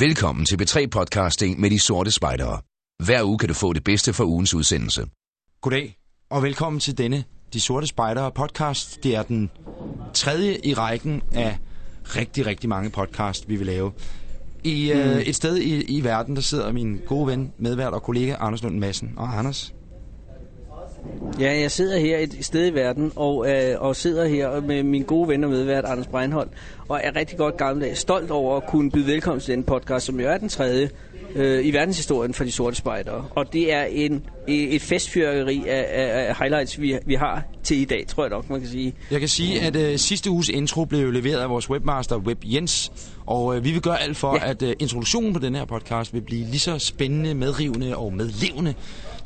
Velkommen til B3-podcasting med de sorte spejdere. Hver uge kan du få det bedste fra ugens udsendelse. Goddag, og velkommen til denne De Sorte Spejdere podcast. Det er den tredje i rækken af rigtig, rigtig mange podcast, vi vil lave. I mm. øh, et sted i, i verden, der sidder min gode ven, medvært og kollega Anders Lund Madsen. Og Anders, Ja, jeg sidder her et sted i verden, og, øh, og sidder her med min gode ven og medvært, Anders Breinholt, og er rigtig godt gammeldags stolt over at kunne byde velkommen til den podcast, som jo er den tredje øh, i verdenshistorien for de sorte spejdere. Og det er en, et festfyrkeri af, af, af highlights, vi, vi har til i dag, tror jeg nok, man kan sige. jeg kan sige, at øh, sidste uges intro blev leveret af vores webmaster, Web Jens. Og øh, vi vil gøre alt for, Ja. at øh, introduktionen på den her podcast vil blive lige så spændende, medrivende og medlevende,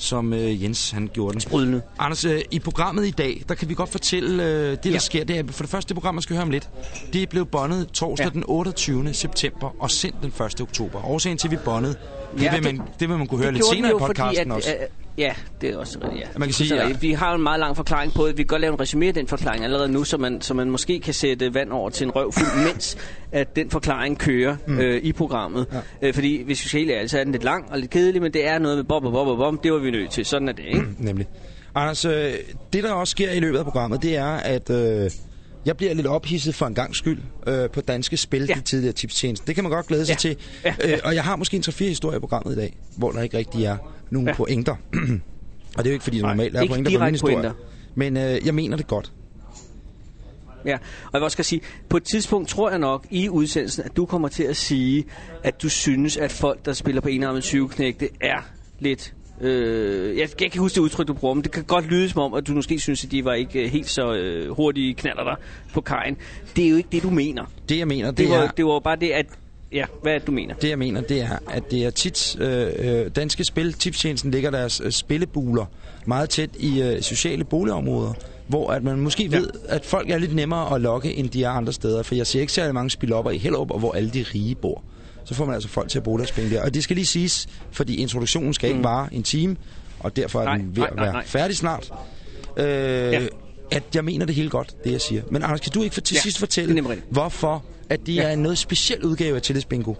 som øh, Jens han gjorde den. Sprudlende. Anders, øh, i programmet i dag, der kan vi godt fortælle, øh, det der Ja. sker. Det er for det første det program, man skal høre om lidt. Det blev bondet torsdag Ja. den 28. september og sendt den 1. oktober. Årsagen til, at vi bondede, det, Ja, vil, det- man, det vil man kunne høre det lidt senere i podcasten fordi, også. at, øh, Ja, det er også rigtigt, ja. Man kan sige, ja. Vi har en meget lang forklaring på det. Vi kan godt lave en resumé af den forklaring allerede nu, så man, så man måske kan sætte vand over til en røvfuld, mens at den forklaring kører mm. øh, i programmet. Ja. Øh, fordi hvis vi skal helt ærligt, så er den lidt lang og lidt kedelig, men det er noget med bob og bob og bob. Det var vi nødt til. Sådan er det, ikke? Nemlig. Anders, øh, det der også sker i løbet af programmet, det er, at øh, jeg bliver lidt ophidset for en gang skyld øh, på danske spil, ja. De tidligere tipstjeneste. Det kan man godt glæde sig Ja. til. Ja. Øh, og jeg har måske en 3-4 historier i programmet i dag, hvor der ikke rigtig er nogen ja. Pointer. og det er jo ikke, fordi Nej, normalt er pointer på mine direkte historier. pointer. Men øh, jeg mener det godt. Ja, og jeg vil også skal sige, på et tidspunkt tror jeg nok i udsendelsen, at du kommer til at sige, at du synes, at folk, der spiller på enarmet syvknægte, er lidt... Øh, jeg, jeg kan huske det udtryk, du bruger, men det kan godt lyde som om, at du måske synes, at de var ikke øh, helt så øh, hurtige knaller der på kajen. Det er jo ikke det, du mener. Det jeg mener, det, Det, det var, er... det var bare det, at... Ja, hvad er det, du mener? Det jeg mener, det er, at det er tit øh, øh, danske spil. Tipstjenesten ligger deres øh, spillebuler meget tæt i øh, sociale boligområder, hvor at man måske ja. ved, at folk er lidt nemmere at lokke, end de er andre steder. For jeg ser ikke særlig mange spilopper i Hellerup, og hvor alle de rige bor. Så får man altså folk til at bruge deres penge der. Og det skal lige siges, fordi introduktionen skal mm. ikke vare en time, og derfor er Nej, den ved nej, at nej, være nej. færdig snart. Øh, ja. At jeg mener det hele godt, det jeg siger. Men Anders, kan du ikke for til Ja, sidst fortælle, hvorfor at det Ja. er en noget speciel udgave af Tillidsbingo,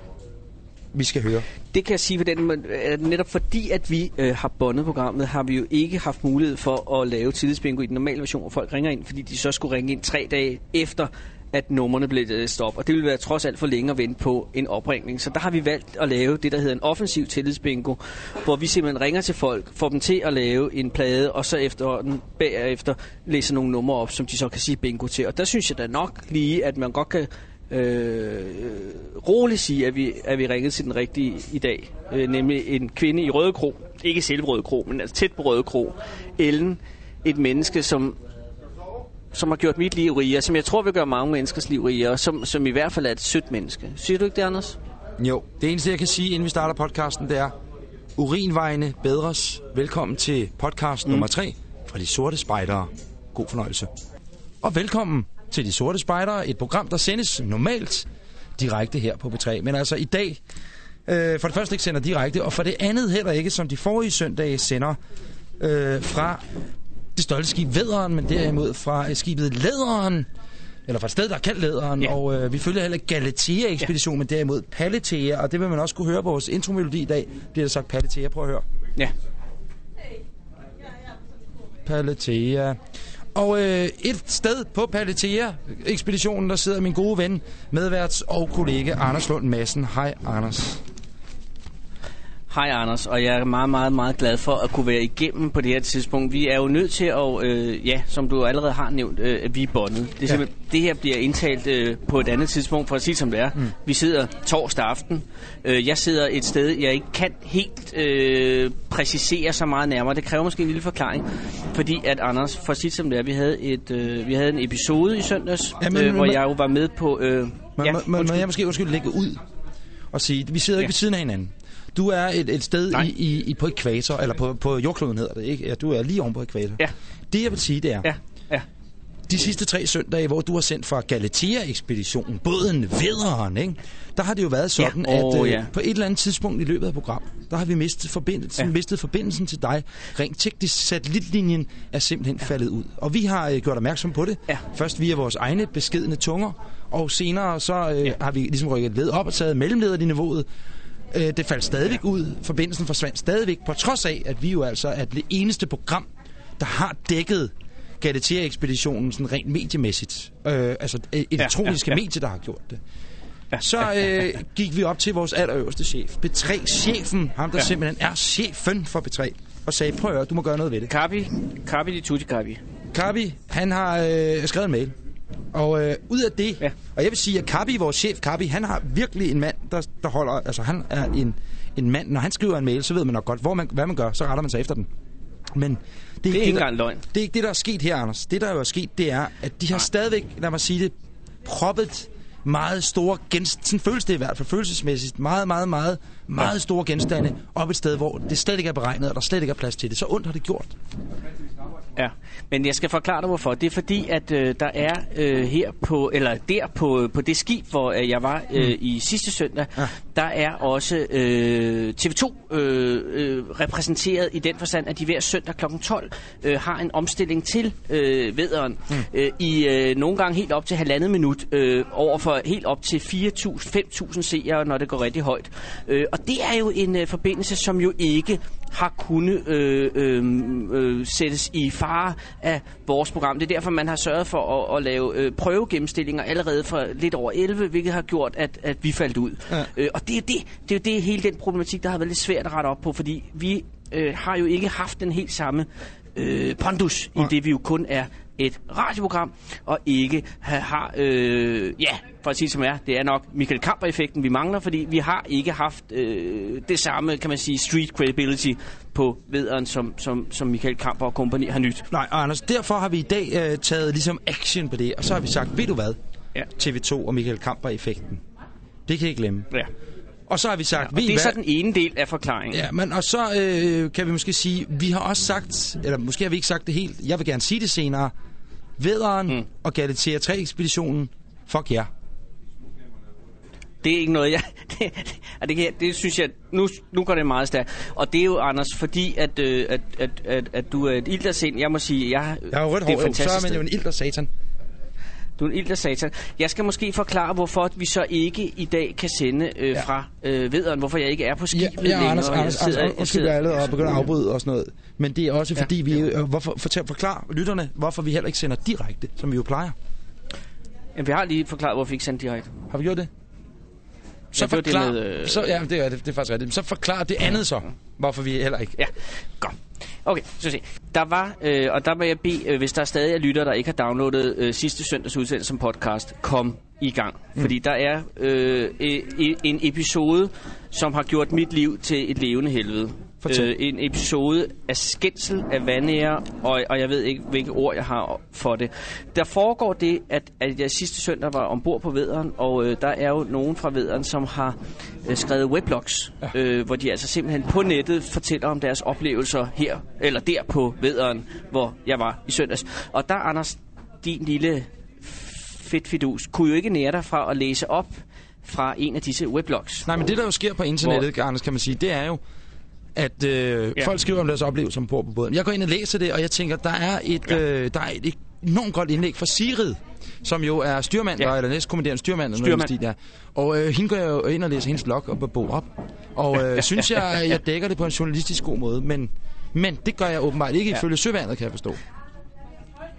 vi skal høre? Det kan jeg sige på den måde, netop fordi, at vi øh, har bondet programmet, har vi jo ikke haft mulighed for at lave tidsbingo i den normale version, hvor folk ringer ind, fordi de så skulle ringe ind tre dage efter, at numrene blev læst op. Og det ville være trods alt for længe at vente på en opringning. Så der har vi valgt at lave det, der hedder en offensiv tillidsbingo, hvor vi simpelthen ringer til folk, får dem til at lave en plade, og så efterhånden bagefter læser nogle numre op, som de så kan sige bingo til. Og der synes jeg da nok lige, at man godt kan øh, roligt sige, at vi, at vi ringede til den rigtige i dag. Øh, nemlig en kvinde i Røde Kro. Ikke selv Røde Kro, men altså tæt på Røde Kro. Ellen, et menneske, som som har gjort mit liv rigere, som jeg tror vil gøre mange menneskers liv rigere, som, som i hvert fald er et sødt menneske. Siger du ikke det, Anders? Jo, det eneste jeg kan sige, inden vi starter podcasten, det er Urinvejene bedres. Velkommen til podcast mm. nummer 3 fra De Sorte Spejdere. God fornøjelse. Og velkommen til De Sorte Spejdere, et program, der sendes normalt direkte her på B3. Men altså i dag, øh, for det første ikke sender direkte, og for det andet heller ikke, som de forrige søndage sender øh, fra det stolte skib Væderen, men derimod fra øh, skibet Læderen, eller fra et sted, der er kaldt Læderen, ja. Og øh, vi følger heller Galatea-ekspedition, ja. men derimod Paletea, og det vil man også kunne høre på vores intromelodi i dag, bliver der sagt Paletea. Prøv at høre. Ja. Paletea. Og øh, et sted på Paletea-ekspeditionen, der sidder min gode ven, medværts og kollega Anders Lund Madsen. Hej, Anders. Hej Anders, og jeg er meget, meget, meget glad for at kunne være igennem på det her tidspunkt. Vi er jo nødt til at, øh, ja, som du allerede har nævnt, øh, at vi er bondet. Det, er Ja. det her bliver indtalt øh, på et andet tidspunkt, for at sige som det er. Mm. Vi sidder torsdag aften. Øh, jeg sidder et sted, jeg ikke kan helt øh, præcisere så meget nærmere. Det kræver måske en lille forklaring, fordi at Anders, for at sige som det er, vi havde, et, øh, vi havde en episode i søndags, Ja, men- øh, hvor men- jeg jo var med på... Øh, Må, ja, må, må, jeg måske undskyld lægge ud og sige, vi sidder ikke Ja. ved siden af hinanden. Du er et, et sted Nej. i, i, i, på ekvator, eller på, på jordkloden hedder det, ikke? Ja, du er lige oven på ekvator. Ja. Det jeg vil sige, det er, Ja, ja. de sidste tre søndage, hvor du har sendt fra Galatea-ekspeditionen, båden Væderen, ikke? der har det jo været sådan, Ja. at Åh, øh, ja. på et eller andet tidspunkt i løbet af programmet, der har vi mistet forbindelsen, ja. Mistet forbindelsen til dig. Rent teknisk satellitlinjen er simpelthen ja. faldet ud. Og vi har øh, gjort opmærksom på det. Ja. Først via vores egne beskedende tunger, og senere så øh, ja. har vi ligesom rykket led op og taget mellemlederniveauet. Øh, det faldt stadigvæk ud. Forbindelsen forsvandt stadigvæk, på trods af, at vi jo altså er det eneste program, der har dækket Galatea-ekspeditionen sådan rent mediemæssigt. Øh, altså elektroniske ja, ja, ja. medier, der har gjort det. Så øh, gik vi op til vores allerøverste chef. B3-chefen, ham der ja. simpelthen er chefen for B3, og sagde, prøv at høre, du må gøre noget ved det. Kabi, Kabi de tutti Kabi. Kabi, han har øh, skrevet en mail. Og øh, ud af det, ja. og jeg vil sige, at Kabi, vores chef Kabi, han har virkelig en mand, der, der holder, altså han er en, en mand, når han skriver en mail, så ved man nok godt, hvor man, hvad man gør, så retter man sig efter den. Men det er, det er ikke engang løgn. Det er ikke det, der er sket her, Anders. Det, der jo er sket, det er, at de har Nej. stadigvæk, lad mig sige det, proppet meget store genstande, sådan føles det i hvert fald følelsesmæssigt, meget, meget, meget, meget store genstande op et sted, hvor det slet ikke er beregnet, og der slet ikke er plads til det. Så ondt har det gjort. Ja, men jeg skal forklare dig hvorfor. Det er fordi, at øh, der er øh, her på, eller der på, på det skib, hvor øh, jeg var øh, mm. i sidste søndag, ja. der er også øh, TV2 øh, øh, repræsenteret i den forstand, at de hver søndag kl. 12 øh, har en omstilling til øh, vederen mm. øh, i øh, nogle gange helt op til halvandet minut, øh, over for helt op til 4.000-5.000 seere, når det går rigtig højt. Øh, og det er jo en øh, forbindelse, som jo ikke har kunnet øh, øh, øh, sættes i fare af vores program. Det er derfor, man har sørget for at, at lave øh, prøvegennemstillinger allerede for lidt over 11, hvilket har gjort, at, at vi faldt ud. Ja. Øh, og det er det, det er det hele den problematik, der har været lidt svært at rette op på, fordi vi øh, har jo ikke haft den helt samme øh, pondus, i det vi jo kun er et radioprogram, og ikke har, øh, ja, for at sige som er, det er nok Michael Kamper-effekten, vi mangler, fordi vi har ikke haft øh, det samme, kan man sige, street credibility på vederen, som, som, som Michael Kamper og kompagni har nyt. Nej, Anders, derfor har vi i dag øh, taget ligesom action på det, og så har vi sagt, ved du hvad, ja. TV2 og Michael Kamper-effekten, det kan I glemme. Ja. Og så har vi sagt... Ja, og det er hvad? så den ene del af forklaringen. Ja, men og så øh, kan vi måske sige, vi har også sagt, eller måske har vi ikke sagt det helt, jeg vil gerne sige det senere, Vederen mm. og Galatea 3-ekspeditionen, fuck jer. Yeah. Det er ikke noget, jeg... Det, det, det, det synes jeg... Nu, nu går det meget stærkt. Og det er jo, Anders, fordi at, øh, at, at, at, at du er et ildersind. Jeg må sige, jeg... Jeg har rødt hår, så er man jo en ilder satan. Du er en ild satan. Jeg skal måske forklare, hvorfor vi så ikke i dag kan sende øh, ja. fra øh, vederen, hvorfor jeg ikke er på skibet ja, ja, længere. Anders, Anders, sidder, Anders, undskyld, jeg allerede og begynder at afbryde og sådan noget. Men det er også fordi, ja, vi... Øh, hvorfor, fortæl, forklar lytterne, hvorfor vi heller ikke sender direkte, som vi jo plejer. Jamen, vi har lige forklaret, hvorfor vi ikke sender direkte. Har vi gjort det? Så forklar, det med, øh... så, ja, det er, det, det er faktisk rigtigt. Så forklar det andet så, hvorfor vi heller ikke... Ja, godt. Okay, så se. Der var, øh, og der vil jeg bede, øh, hvis der stadig er lytter, der ikke har downloadet øh, sidste søndags udsendelse som podcast, kom i gang. Mm. Fordi der er øh, en episode, som har gjort mit liv til et levende helvede. Øh, en episode af skændsel, af vandære, og, og jeg ved ikke, hvilke ord jeg har for det. Der foregår det, at, at jeg sidste søndag var ombord på vederen, og øh, der er jo nogen fra vederen, som har øh, skrevet weblogs, ja. øh, hvor de altså simpelthen på nettet fortæller om deres oplevelser her, eller der på vederen, hvor jeg var i søndags. Og der, Anders, din lille fedt fidus, kunne jo ikke nære dig fra at læse op fra en af disse weblogs. Nej, men det der jo sker på internettet, hvor... Anders, kan man sige, det er jo, at øh, ja. folk skriver om deres oplevelser på på båden. Jeg går ind og læser det, og jeg tænker, der er et, ja. øh, der er et enormt godt indlæg fra Sigrid, som jo er styrmand, ja. eller næstkommanderende styrmand. styrmand. Stil, ja. Og øh, hende går jeg jo ind og læser hendes blog og bog op. Og øh, synes jeg, jeg dækker det på en journalistisk god måde, men, men det gør jeg åbenbart ikke ifølge ja. søvandet, kan jeg forstå.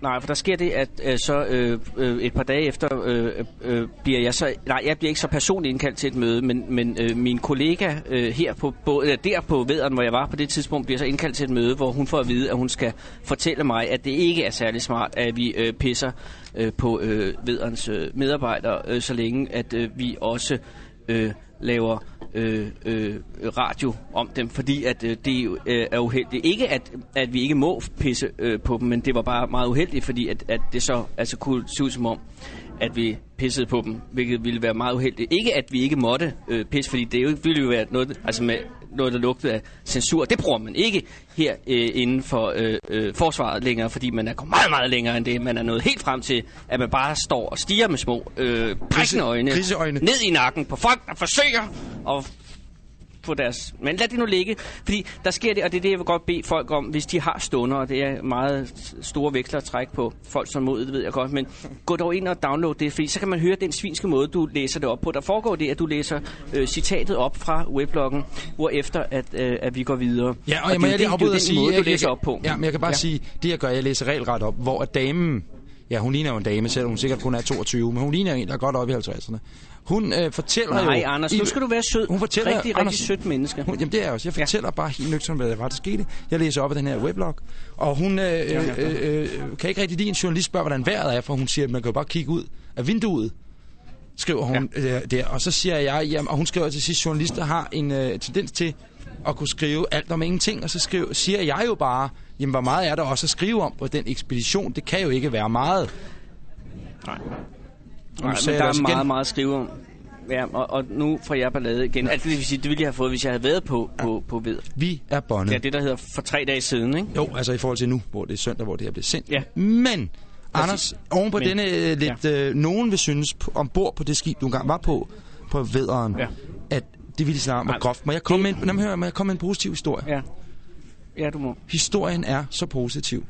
Nej, for der sker det, at øh, så øh, øh, et par dage efter øh, øh, bliver jeg så... Nej, jeg bliver ikke så personligt indkaldt til et møde, men, men øh, min kollega øh, her på, på, eller der på Vederen, hvor jeg var på det tidspunkt, bliver så indkaldt til et møde, hvor hun får at vide, at hun skal fortælle mig, at det ikke er særlig smart, at vi øh, pisser øh, på øh, Vederens øh, medarbejdere, øh, så længe at øh, vi også øh, laver øh, øh, radio om dem, fordi at øh, det øh, er uheldigt. Ikke at, at vi ikke må pisse øh, på dem, men det var bare meget uheldigt, fordi at, at det så altså kunne se ud som om, at vi pissede på dem, hvilket ville være meget uheldigt. Ikke at vi ikke måtte øh, pisse, fordi det jo, ville jo være noget, altså med noget, der lugtede af censur. Det bruger man ikke her øh, inden for øh, øh, forsvaret længere, fordi man er kommet meget, meget længere end det. Man er nået helt frem til, at man bare står og stiger med små øh, prikkende øjne ned i nakken på folk, der forsøger at på deres... Men lad det nu ligge, fordi der sker det, og det er det, jeg vil godt bede folk om, hvis de har stunder, og det er meget store veksler at trække på folk som mod, det ved jeg godt, men gå dog ind og download det, fordi så kan man høre den svinske måde, du læser det op på. Der foregår det, at du læser øh, citatet op fra webloggen, hvorefter at, øh, at vi går videre. Ja, og, og jeg må det jeg lige afbryde og sige, måde, jeg, du læser op på. Ja, men jeg kan bare ja. sige, det jeg gør, jeg læser regelret op, hvor at damen, ja, hun ligner jo en dame, selvom hun sikkert kun er 22, men hun ligner en, der er godt op i 50'erne. Hun øh, fortæller jo... Nej, Anders, nu skal du være sød. Hun fortæller, rigtig, rigtig Anders, sødt menneske. Hun, jamen det er jeg også. Jeg fortæller ja. bare helt nøgternt, hvad der var, der skete. Jeg læser op af den her weblog, og hun øh, øh, øh, kan ikke rigtig lide, en journalist spørger, hvordan vejret er, for hun siger, at man kan jo bare kigge ud af vinduet skriver hun ja. øh, der. Og så siger jeg, jamen, og hun skriver til sidst, journalister har en øh, tendens til at kunne skrive alt om ingenting, og så skriver, siger jeg jo bare, jamen hvor meget er der også at skrive om på den ekspedition? Det kan jo ikke være meget. Nej. Nej, men der er meget, igen. meget at skrive om. Ja, og, og nu får jeg ballade igen. Altså, det vil sige, det ville jeg have fået, hvis jeg havde været på, på, på ved. Vi er bondet. Ja, det der hedder for tre dage siden, ikke? Jo, altså i forhold til nu, hvor det er søndag, hvor det her bliver sendt. Ja. Men, Anders, oven på Men- denne øh, lidt, ja. øh, nogen vil synes, ombord på det skib, du engang var på, på vederen, Ja. at det ville snart var groft. Må jeg komme det- med, en, lad mig høre, må jeg komme med en positiv historie? Ja. Ja, du må. Historien er så positiv.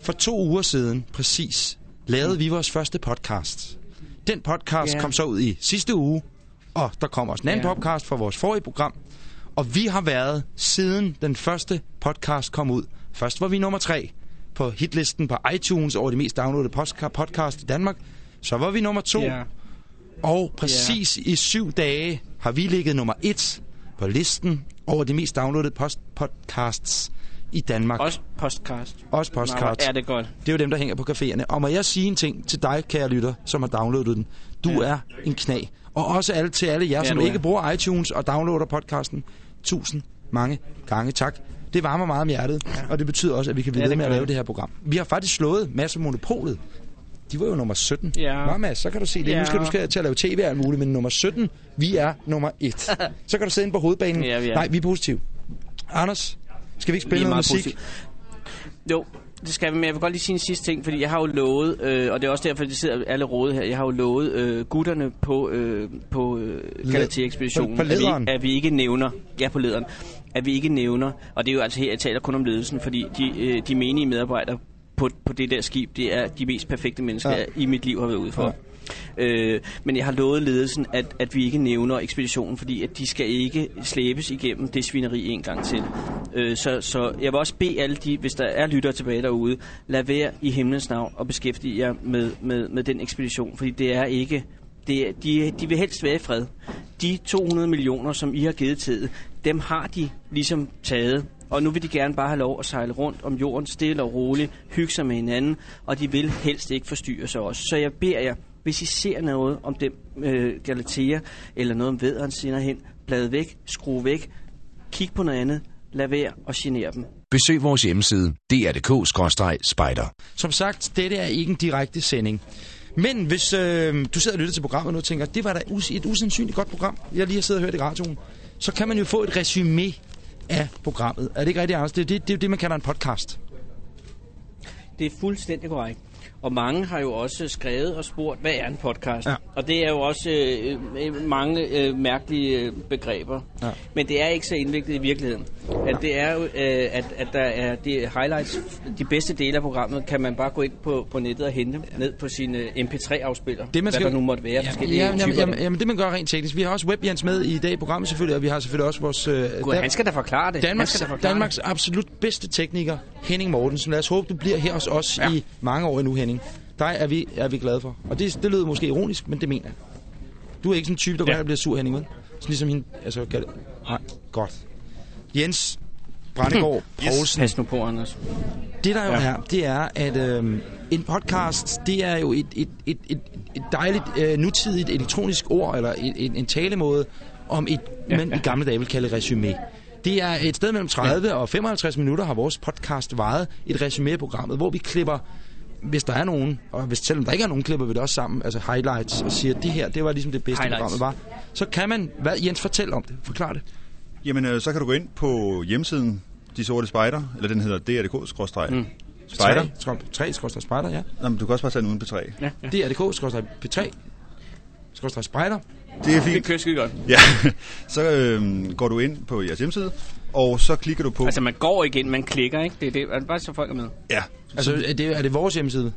For to uger siden, præcis, lavede vi vores første podcast. Den podcast Ja. kom så ud i sidste uge, og der kom også en anden Ja. podcast fra vores forrige program. Og vi har været, siden den første podcast kom ud. Først var vi nummer tre på hitlisten på iTunes over de mest downloadede podcast i Danmark. Så var vi nummer to. Ja. Og præcis i syv dage har vi ligget nummer et på listen over de mest downloadede post- podcasts i Danmark. Også podcast. Også podcast. er det godt. Det er jo dem, der hænger på caféerne. Og må jeg sige en ting til dig, kære lytter, som har downloadet den. Du ja. er en knæ. Og også alle til alle jer, Ja, som du er. ikke bruger iTunes og downloader podcasten. Tusind mange gange tak. Det varmer meget om hjertet, ja. og det betyder også, at vi kan blive Ja, ved med at lave det. her program. Vi har faktisk slået Mads og Monopolet. De var jo nummer 17. Ja. Nå, Mads, så kan du se det. Ja. Nu skal du skal til at lave tv og alt muligt, men nummer 17, vi er nummer 1. så kan du sidde inde på hovedbanen. Ja, vi er. Nej, vi er positive. Anders, skal vi ikke spille noget musik? positive. Jo, det skal vi, men jeg vil godt lige sige en sidste ting, fordi jeg har jo lovet, øh, og det er også derfor, det sidder alle råde her, jeg har jo lovet øh, gutterne på, øh, på øh, Galatea-ekspeditionen, at, vi, at vi ikke nævner, ja på lederen, at vi ikke nævner, og det er jo altså her, jeg taler kun om ledelsen, fordi de, øh, de menige medarbejdere på, på det der skib, det er de mest perfekte mennesker, Ja. ja. jeg i mit liv har været ude for. Øh, men jeg har lovet ledelsen, at, at vi ikke nævner ekspeditionen, fordi at de skal ikke slæbes igennem det svineri en gang til. Øh, så, så jeg vil også bede alle de, hvis der er lyttere tilbage derude, lad være i himlens navn og beskæftige jer med, med, med den ekspedition, fordi det er ikke... Det er, de, de vil helst være i fred. De 200 millioner, som I har givet til, dem har de ligesom taget. Og nu vil de gerne bare have lov at sejle rundt om jorden, stille og roligt, hygge sig med hinanden, og de vil helst ikke forstyrre sig også. Så jeg beder jer, hvis I ser noget om dem øh, Galatea, eller noget om vederen senere hen, blad væk, skru væk, kig på noget andet, lad være og genere dem. Besøg vores hjemmeside dr.dk-spejder. Som sagt, dette er ikke en direkte sending. Men hvis øh, du sidder og lytter til programmet nu og tænker, det var da et usandsynligt godt program, jeg lige har siddet og hørt i radioen, så kan man jo få et resume af programmet. Er det ikke rigtigt, Anders? Det er det, det, er det man kalder en podcast. Det er fuldstændig korrekt. Og mange har jo også skrevet og spurgt, hvad er en podcast? Ja. Ja. Og det er jo også øh, øh, mange øh, mærkelige øh, begreber. Ja. Men det er ikke så indviklet i virkeligheden. At det er jo, øh, at, at der er de highlights, de bedste dele af programmet, kan man bare gå ind på, på nettet og hente ned på sin øh, MP3-afspiller. Det, man skal... Hvad der nu måtte være, forskellige ja, jamen, typer. jamen, jamen, det man gør rent teknisk. Vi har også Webjans med i dag i programmet selvfølgelig, og vi har selvfølgelig også vores... Øh, Gud, han skal da forklare det. Danmarks, han skal da forklare Danmarks absolut bedste tekniker, Henning Mortensen. Lad os håbe, du bliver her hos os ja. Ja. i mange år endnu, Henning. Dig er vi, er vi glade for. Og det, det lyder måske ironisk, men det mener jeg. Du er ikke sådan en type, der ja. Ja. bliver sur, Henning, vel? Sådan ligesom hende... Altså, kan det... Nej, godt. Jens Brandegård Poulsen. Pas nu på, Anders. Det der jo Ja. er, det er, at øhm, en podcast, det er jo et, et, et, et, et dejligt øh, nutidigt elektronisk ord, eller et, en, en talemåde om et, ja. man i gamle dage vil kalde resume. Det er et sted mellem 30 ja. og 55 minutter har vores podcast varet et resume af programmet, hvor vi klipper hvis der er nogen, og hvis, selvom der ikke er nogen, klipper vi det også sammen, altså highlights, og siger, at det her, det var ligesom det bedste Highlights. programmet var. Så kan man, hvad Jens, fortæl om det. Forklar det. Jamen, øh, så kan du gå ind på hjemmesiden De Sorte Spejder, eller den hedder drdk-spejder. Mm. Spejder. 3, 3 spejder, ja. Nå, men du kan også bare tage den uden på 3. Ja, ja. DRDK, P3, Spejder. Det er Det fint. kører skide godt. Ja, så øh, går du ind på jeres hjemmeside, og så klikker du på... Altså, man går ikke ind, man klikker, ikke? Det er, det, er det bare så folk er med. Ja, Altså, er det, er det vores hjemmeside?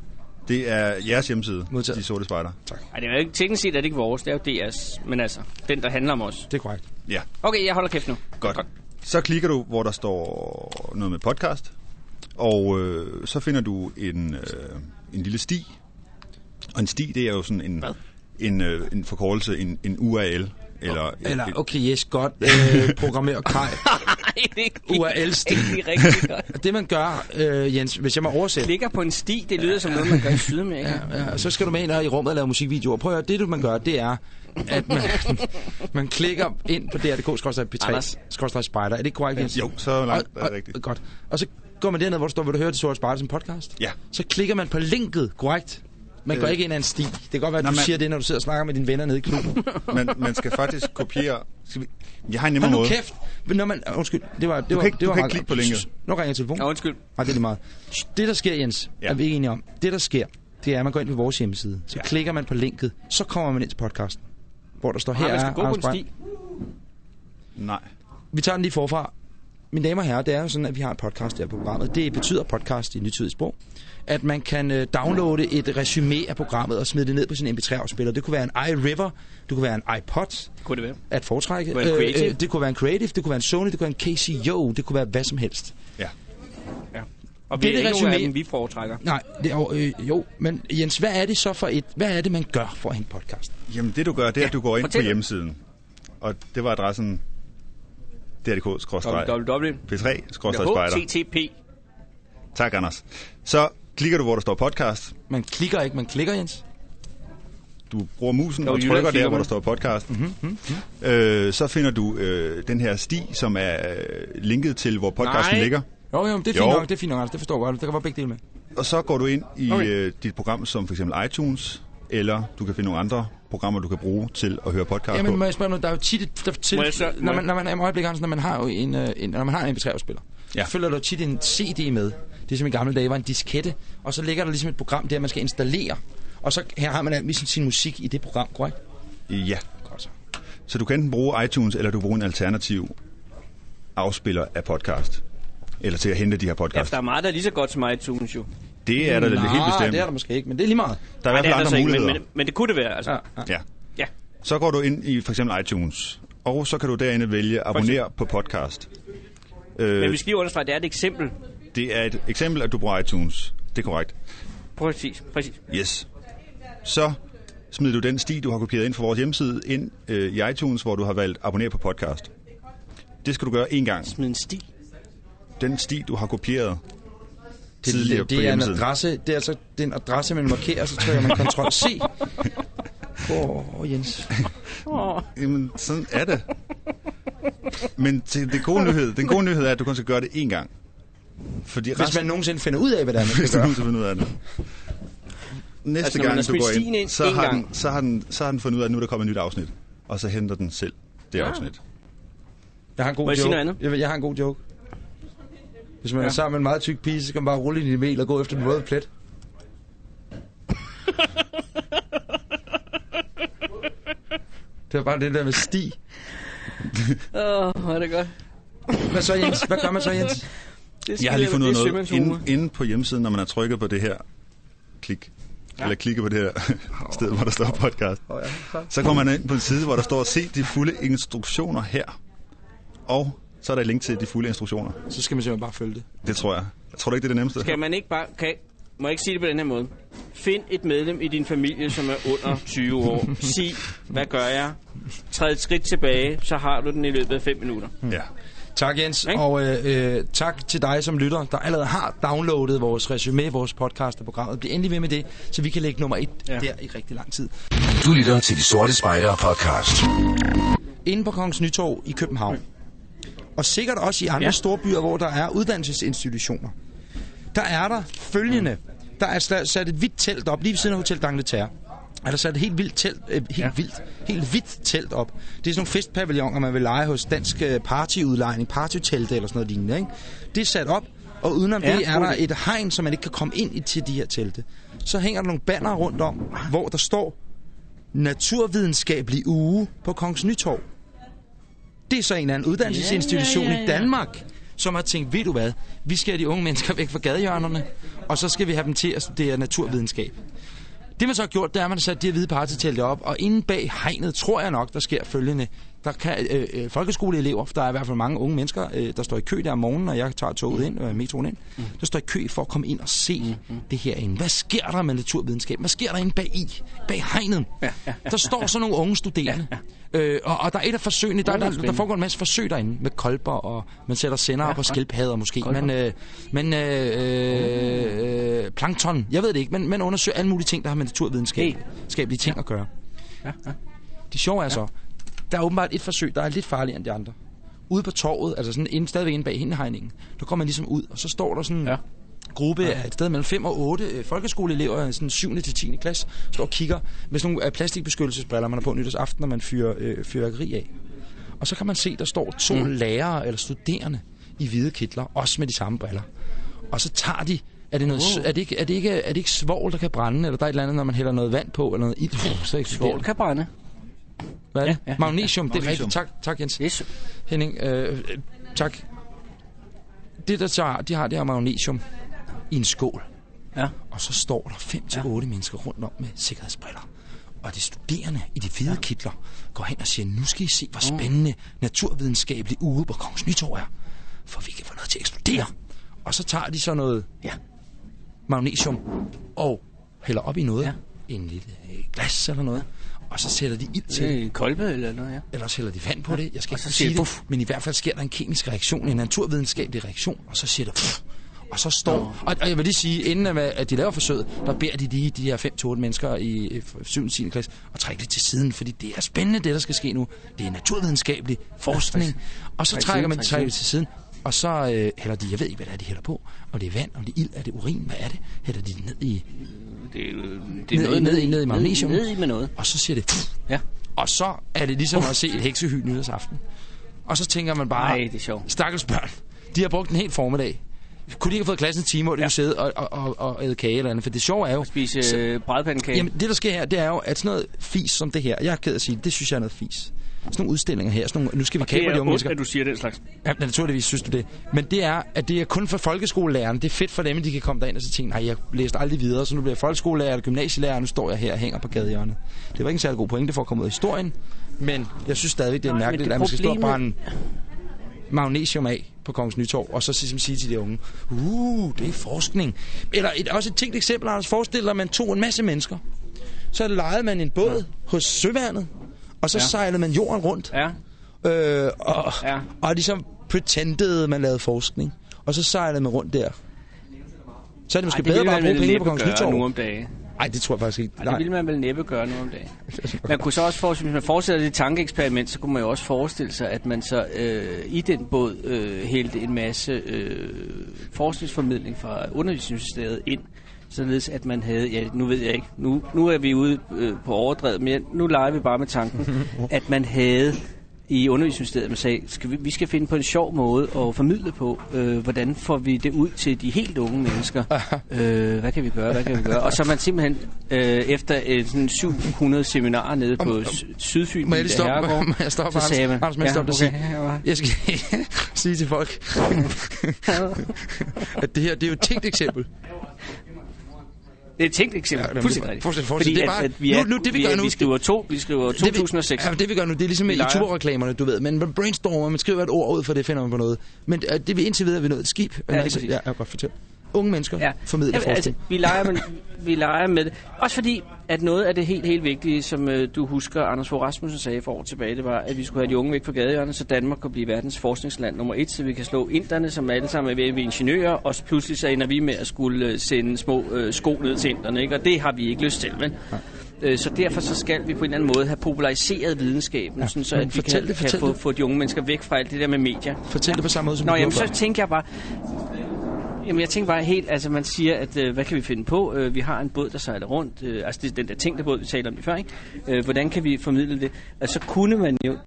det er jeres hjemmeside, Modtaget. De Sorte Spejder. Ej, det er jo ikke, teknisk set er det ikke vores, det er jo DR's. Men altså, den, der handler om os. Det er korrekt. Ja, Okay, jeg holder kæft nu. godt. godt. Så klikker du, hvor der står noget med podcast, og øh, så finder du en, øh, en lille sti. Og en sti, det er jo sådan en, Hvad? en, øh, en forkortelse, en, en URL. Eller, Eller, okay, yes, godt. Øh, det er URL-sti. ikke rigtig godt. Det man gør, øh, Jens, hvis jeg må oversætte, Klikker på en sti, det lyder som noget, man gør i Sydamerika. ja, ja, så skal du med ind i rummet og lave musikvideoer. Prøv at høre, det du man gør, det er, at man, man klikker ind på dr.dk-p3 spider. Er det korrekt, Jens? Jo, så langt er det og, rigtigt. Og, godt. Og så går man derned, hvor der står, vil du høre til Sorte Spider som podcast? Ja. Så klikker man på linket, korrekt? Man går Øh. ikke ind ad en sti. Det kan godt være, at Nå, du men- siger det, når du sidder og snakker med dine venner nede i klubben. man, man skal faktisk kopiere... Skal vi, jeg har en nemmere Hold nu måde. kæft! Men Når man, undskyld, det var, det var, kan ikke- det du var kan meget- ikke klikke på linket. Nu ringer telefonen. Nå, undskyld. Nej, det er lige meget. Det, der sker, Jens, Ja. ja. er vi ikke enige om. Det, der sker, det er, at man går ind på vores hjemmeside. Så ja. klikker man på linket, så kommer man ind til podcasten. Hvor der står, her Her man skal er gå på en sti. Nej. Vi tager den lige forfra. Mine damer og herrer, det er jo sådan, at vi har en podcast her på programmet. Det betyder podcast i nytidigt sprog. At man kan øh, downloade et resume af programmet og smide det ned på sin MP3-afspiller. Det kunne være en iRiver, det kunne være en iPod Kunne det være? at foretrække. Det kunne være en Creative. det kunne være en Creative, det kunne være en Sony, det kunne være en KCO, det kunne være hvad som helst. Ja. Ja. Og Det vi er er det ikke resume. dem, vi foretrækker. Nej, det er, jo, øh, jo, men Jens, hvad er det så for et, hvad er det, man gør for en podcast? Jamen, det du gør, det er, at du går ind på hjemmesiden. Og det var adressen www. drdk-p3-spejder. HTTP. Tak, Anders. Så klikker du, hvor der står podcast. Man klikker ikke, man klikker, Jens. Du bruger musen Jo, og Jylland trykker der, hvor der står podcast. Mm-hmm. Øh, så finder du øh, den her sti, som er øh, linket til, hvor podcasten Nej. ligger. Jo, jo, det er Jo. fint nok, det er fint nok, Anders, det forstår jeg godt. Det kan være begge dele med. Og så går du ind i Okay. øh, dit program, som for eksempel iTunes, eller du kan finde nogle andre programmer, du kan bruge til at høre podcast Jamen, på. må jeg spørge noget, der er jo tit, der til, så- når man, når man er øjeblik, Hansen, når man har jo en, øh, en, når man har en MP3-afspiller, Ja. ja. så følger jo tit en CD med. Det er som i gamle dage var en diskette, og så ligger der ligesom et program der, man skal installere. Og så her har man alt sin, sin musik i det program, korrekt? Ja. Godt så. Så du kan enten bruge iTunes, eller du kan bruge en alternativ afspiller af podcast. Eller til at hente de her Ja, podcast. der er meget, der er lige så godt som iTunes, jo. Det er der Nej, helt bestemt. det er der måske ikke, men det er lige meget. Der er i Nej, hvert fald andre ikke, men, muligheder. men, men det kunne det være, altså. Ja, ja. Ja. Ja. Så går du ind i for eksempel iTunes, og så kan du derinde vælge abonnere på podcast. Øh, Men vi skal lige understrege, at det er et eksempel. Det er et eksempel, at du bruger iTunes. Det er korrekt. Præcis, præcis. Yes. Så smider du den sti, du har kopieret ind fra vores hjemmeside, ind øh, i iTunes, hvor du har valgt abonnere på podcast. Det skal du gøre en gang. Smid en sti. Den sti, du har kopieret Det, tidligere det, det på er en adresse, det er altså det er en adresse, man markerer, så trykker man Ctrl C. Åh, oh, Jens. Åh, Jamen, sådan er det. Men til det gode nyhed, den gode nyhed er, at du kun skal gøre det én gang. Fordi Hvis man nogensinde finder ud af, hvad det er, man hvis gøre. nogensinde finder ud af det. Næste Altså, man gang, du går ind, ind så har, gang. den, så, har den, så har den fundet ud af, at nu er der kommet et nyt afsnit. Og så henter den selv det afsnit. Jeg har en god Må jeg sige joke. andet? Jeg, jeg har en god joke. Hvis man ja. Ja. er sammen med en meget tyk pige, så kan man bare rulle i en mel og gå efter den røde plet. det var bare det der med sti. Åh, hvor er det godt. Hvad så, Jens? Hvad gør man så, Jens? Det Jeg har lige fundet ud af noget. Inde, inde på hjemmesiden, når man har trykket på det her klik, ja. eller klikker på det her sted, hvor der står podcast, Oh, ja. så kommer man ind på en side, hvor der står, se de fulde instruktioner her. Og så er der et link til de fulde instruktioner. Så skal man simpelthen bare følge det. Det tror jeg. Jeg tror du ikke, det er det nemmeste? Skal man ikke bare... Kan, må jeg ikke sige det på den her måde? Find et medlem i din familie, som er under 20 år. Sig, hvad gør jeg? Træd et skridt tilbage, så har du den i løbet af 5 minutter. Ja. Tak, Jens. Ikke? Og øh, øh, tak til dig som lytter, der allerede har downloadet vores resume, vores podcast og programmet. Bliv endelig ved med det, så vi kan lægge nummer et ja. Der i rigtig lang tid. Du lytter til De Sorte Spejdere podcast. inde på Kongens Nytorv i København. Og sikkert også i andre ja. Store byer, hvor der er uddannelsesinstitutioner. Der er der følgende. Der er sat et hvidt telt op, lige ved siden af Hotel d'Angleterre. Er der sat et helt vildt telt, øh, helt ja. Vildt, helt hvidt telt op. Det er sådan nogle festpavilloner, man vil lege hos Dansk øh, Partyudlejning, partytelte eller sådan noget lignende. Ikke? Det er sat op, og udenom ja, det er der et hegn, så man ikke kan komme ind i til de her telte. Så hænger der nogle banner rundt om, hvor der står naturvidenskabelig uge på Kongens Nytorv. Det er så en eller anden uddannelsesinstitution Ja, ja, ja, ja. i Danmark, som har tænkt, ved du hvad, vi skal have de unge mennesker væk fra gadehjørnerne, og så skal vi have dem til at studere naturvidenskab. Det man så har gjort, det er, at man har sat de her hvide partytelte op, og inde bag hegnet tror jeg nok, der sker følgende. Der kan øh, øh, folkeskoleelever, der er i hvert fald mange unge mennesker, øh, der står i kø der om morgenen, når jeg tager toget ind, øh, metroen ind, der står i kø for at komme ind og se det her inde. Hvad sker der med naturvidenskab? Hvad sker der inde bag i? Bag hegnet? Der står så nogle unge studerende. Øh, og, og der er et af forsøgene, der, der, der foregår en masse forsøg derinde med kolber, og man sætter sender op og skildpadder måske. Kolber. Men, øh, men øh, øh, plankton, jeg ved det ikke, men man undersøger alle mulige ting, der har med naturvidenskabelige ting at gøre. Ja, ja. Det sjove er så, der er åbenbart et forsøg, der er lidt farligere end de andre. Ude på torvet, altså sådan inde, stadigvæk inde bag hindehegningen, der kommer man ligesom ud, og så står der sådan en Ja. gruppe af et sted mellem 5 og 8 øh, folkeskoleelever, sådan 7. til 10. klasse, står og kigger med sådan nogle øh, plastikbeskyttelsesbriller, man har på nytårsaften, når man fyrer øh, fyrværkeri af. Og så kan man se, der står to mm. lærere eller studerende i hvide kitler, også med de samme briller. Og så tager de er det, noget, Wow. er, det ikke, er, det ikke, er det ikke svovl, der kan brænde, eller der er et eller andet, når man hælder noget vand på, eller noget ild? Så Svovl kan brænde. Hvad? Ja, ja, Magnesium, det er rigtigt. Tak, tak Jens. Yes. Henning, øh, tak. Det, der har, de har, det her magnesium i en skål. Ja. Og så står der 5 til otte mennesker rundt om med sikkerhedsbriller. Og de studerende i de hvide ja. kitler går hen og siger, nu skal I se, hvor spændende naturvidenskabelig uge på Kongens Nytorv er. For vi kan få noget til at eksplodere. Og så tager de så noget Ja. magnesium og hælder op i noget. Ja. Ja. En lille øh, glas eller noget. Og så sætter de ild til det. Kolbe eller noget, ja. Ellers hælder de vand på det. Jeg skal Og ikke sige det puff. men i hvert fald sker der en kemisk reaktion, en naturvidenskabelig reaktion, og så siger det pff, og så står, og, og jeg vil lige sige, inden at, de laver forsøget, der beder de de, de her 5-8 mennesker i 7. og 10. klasse at trække det til siden, fordi det er spændende, det der skal ske nu. Det er naturvidenskabelig forskning. Og så Træk trækker man trækker siden. til siden, og så øh, hælder de, jeg ved ikke, hvad det er, de hælder på, om det er vand, om det er ild, er det urin, hvad er det? Hælder de det ned i, Det, er, det Ned- er noget ned i- ned i magnesium. Ned, ned i med noget. og så siger det, pff, Ja. og så er det ligesom at se et heksehy nytårsaften. Og så tænker man bare, Nej, det er sjovt. stakkels børn, de har brugt en hel formiddag. Kunne de ikke have fået klassen en time, hvor de Ja. kunne sidde og, og, og, og æde kage eller andet? For det sjove er jo... Spise så- øh, brædpandekage. Jamen, det der sker her, det er jo, at sådan noget fis som det her, jeg er ked at sige, det, det synes jeg er noget fis. Sådan nogle udstillinger her, sådan nogle, nu skal vi kæmpe de unge mennesker. at du siger den slags. Ja, naturligvis synes du det. Men det er, at det er kun for folkeskolelærerne. Det er fedt for dem, at de kan komme derind og så tænke, nej, jeg læste aldrig videre, så nu bliver jeg folkeskolelærer eller gymnasielærer, og nu står jeg her og hænger på gadehjørnet. Det var ikke en særlig god pointe for at komme ud af historien, men jeg synes stadigvæk, det er mærkeligt, det at man skal stå og brænde magnesium af på Kongens Nytorv, og så ligesom sige til de unge, uh, det er forskning. Eller et, også et tænkt eksempel, Anders, forestil dig, at man tog en masse mennesker, så lejede man en båd hos Søværnet, og så Ja. sejlede man jorden rundt, Ja. Øh, og, Ja. og ligesom pretendede, man lavede forskning. Og så sejlede man rundt der. Så er det måske Ej, Ej, bedre bare at bruge penge på Kongens nu Nytorv. om dagen. Nej, det tror jeg faktisk ikke. Ej, det ville man vel næppe gøre nu om dagen. Man kunne så også forestille, hvis man forestiller det tankeeksperiment, så kunne man jo også forestille sig, at man så øh, i den båd øh, hældte en masse øh, forskningsformidling fra undervisningsministeriet ind, således at man havde, ja, nu ved jeg ikke, nu, nu er vi ude øh, på overdrevet, men nu leger vi bare med tanken, at man havde i undervisningsministeriet, man sagde, skal vi, vi skal finde på en sjov måde at formidle på, øh, hvordan får vi det ud til de helt unge mennesker. øh, hvad kan vi gøre, hvad kan vi gøre? Og så man simpelthen øh, efter øh, sådan 700 seminarer nede på Om- S- Sydfyn, Må jeg lige stoppe? Herregård, Må jeg stoppe, så sagde man, Anders, må jeg stoppe ja, okay, ja. Jeg skal sige til folk, at det her, det er jo et tænkt eksempel. Det er et tænkt eksempel. Ja, det er- fuldstændig rigtigt. fortsæt, Fordi. Det er bare- at, at vi, er, nu- nu, det vi vi, gør er, nu- vi skriver, to, vi skriver 2006. Det vi, ja, det vi gør nu, det er ligesom Vi i turreklamerne, du ved. Men man brainstormer, man skriver et ord ud for det, finder man på noget. Men øh, det vi indtil videre, er vi nået et skib. Ja, lige altså, præcis. ja, godt fortælle. Unge mennesker ja. formidler Jamen, forskning. Altså, vi, leger med, vi leger med det. Også fordi, at noget af det helt, helt vigtige, som øh, du husker, Anders Fogh Rasmussen sagde for år tilbage, det var, at vi skulle have de unge væk fra gadehjørnet, så Danmark kunne blive verdens forskningsland nummer et, så vi kan slå inderne, som alle sammen er ved at blive ingeniører, og pludselig så ender vi med at skulle øh, sende små øh, sko ned til inderne, ikke? og det har vi ikke lyst til, vel? Øh, Så derfor så skal vi på en eller anden måde have populariseret videnskaben, ja, sådan, så men at vi kan, det, kan få, få de unge mennesker væk fra alt det der med medier. Fortæl det på samme måde, som Nå, jamen, så tænker jeg bare... Jamen, jeg tænker bare helt, altså man siger, at øh, hvad kan vi finde på? Øh, vi har en båd, der sejler rundt. Øh, altså det er den der tænkte båd, vi talte om i før, ikke? Øh, hvordan kan vi formidle det? Altså, så kunne man jo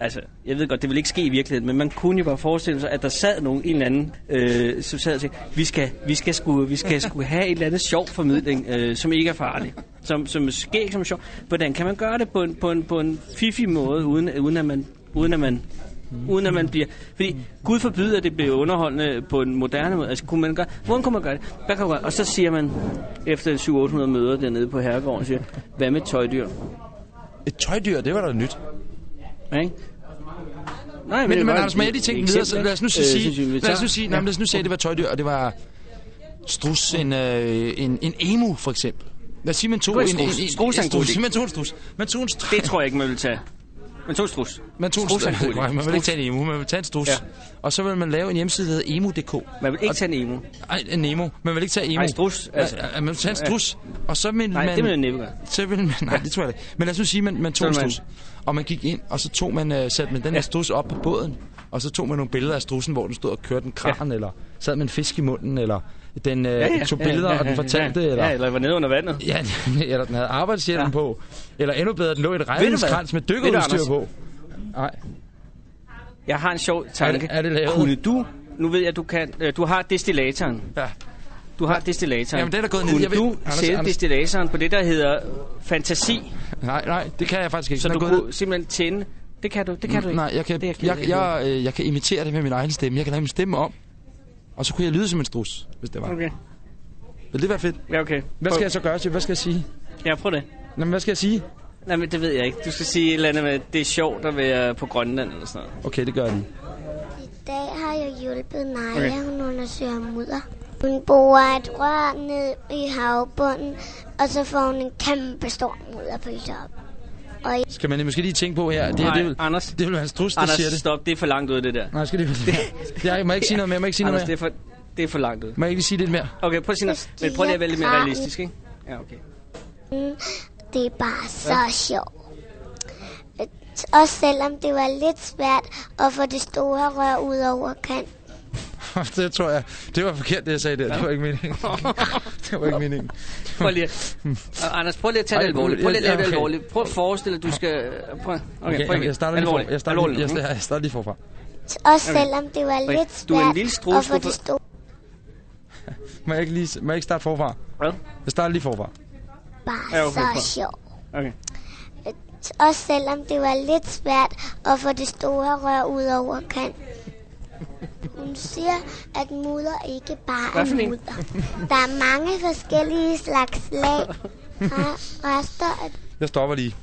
altså, jeg ved godt, det vil ikke ske i virkeligheden, men man kunne jo bare forestille sig, at der sad nogen, en eller anden, øh, som sad og sagde, vi skal, vi skal, sku, vi skal sku have et eller andet sjov formidling, øh, som ikke er farlig, som, som måske ikke som sjov. Hvordan kan man gøre det på en, på en, på en fiffig måde, uden, uden at man, uden at man uden at man bliver... Fordi Gud forbyder, at det bliver underholdende på en moderne måde. Altså, kunne man gøre... Hvordan kunne man gøre det? Hvad kan man gøre? Og så siger man, efter 700-800 møder dernede på herregården, siger, hvad med tøjdyr? Et tøjdyr, det var da nyt. Ja, ikke? Nej, Men, men var Anders, med de ting videre, så eksempel, lad os nu øh, sige, vi lad os nu sige, nej, men lad os nu sige, at det var tøjdyr, og det var strus, en, øh, en, en emu, for eksempel. Lad os sige, man tog en, en strus. en, en, Strus er en god strus. idé. Man tog en strus. Man tog en strus. Det tror jeg ikke, man vil tage. Men to strus. Man tog en Strus strus. en. Nej, man vil ikke tage en emu, man vil tage en strus. Ja. Og så vil man lave en hjemmeside, der hedder emu.dk. Man vil ikke tage en emo. Ej, en emo. Man vil ikke tage emu. Nej, strus, altså. Altså, man vil tage en strus. Og så vil Nej, man... det vil næppe gøre. Så vil man, nej, det tror jeg ikke. Men lad os nu sige, man, man tog en Så man- strus, og man gik ind, og så tog man, uh, satte man den her Ja. strus op på båden, og så tog man nogle billeder af strussen, hvor den stod og kørte en kran, ja. eller sad med en fisk i munden, eller den uh, ja, ja, tog billeder, og den fortalte, ja, eller... Ja, eller var nede under vandet. Ja, eller den havde arbejdshjelm ja. Ja. på. Eller endnu bedre, den lå i et hvad? regningskrans med dykkerudstyr på. Nej, Jeg har en sjov tanke. Er det- er det lavet? Kunne du... Nu ved jeg, du kan... øh, Du har destillatoren. ja. Du har destillatoren. Jamen, den er gået ned. Kunne Jeg ved- du Anders, sælge Anders. destillatoren på det, der hedder fantasi? Nej, nej, det kan jeg faktisk ikke. Så du gået kunne simpelthen tænde... Det kan du, det kan du ikke. Nej, jeg kan, Det af. jeg, jeg, øh, jeg kan imitere det med min egen stemme. Jeg kan lade min stemme om. Og så kunne jeg lyde som en strus, hvis det var. Okay. Vil det være fedt? Ja, okay. Hvad skal jeg så gøre til? Hvad skal jeg sige? Ja, prøv det. Nå, men hvad skal jeg sige? Nej, men det ved jeg ikke. Du skal sige et eller andet med, det er sjovt at være på Grønland eller sådan noget. Okay, det gør lige. I dag har jeg hjulpet Naja, Okay. okay. hun undersøger mudder. Hun borer et rør ned i havbunden, og så får hun en kæmpe stor mudderpølse op. Og Skal man måske lige tænke på her? Det, her, Nej, det, vil, Anders. det vil være en strus, der Anders, siger det. stop. Det er for langt ud, det der. Nej, skal det, det, det jeg må ikke sige noget mere. Må ikke sige Anders, noget det mere? er for, det er for langt ud. Må jeg ikke lige sige lidt mere? Okay, prøv at sige noget. Men prøv lige at være lidt mere realistisk, ikke? Ja, okay. det er bare så sjovt. Også selvom det var lidt svært at få det store rør ud over kant. det tror jeg. Det var forkert, det jeg sagde der. Det var ikke meningen. det var ikke meningen. Prøv lige Anders, prøv lige at tage det alvorligt. Prøv lige at lave ja, det alvorligt. Prøv at forestille, at du skal... Prøv. Okay, Okay, prøv jeg starter lige for, jeg starter, lige, Alvorligt. jeg, jeg starter lige forfra. Også Okay. selvom det var lidt du er en svært lille strus, at få det store Må jeg ikke, lige, må jeg ikke starte forfra? Hvad? Jeg starter lige forfra. bare Ja, okay, så sjovt. Okay. Også selvom det var lidt svært at få det store rør ud over kant. Hun siger, at mudder ikke bare er mudder. Der er mange forskellige slags lag. Og rester af Jeg stopper lige.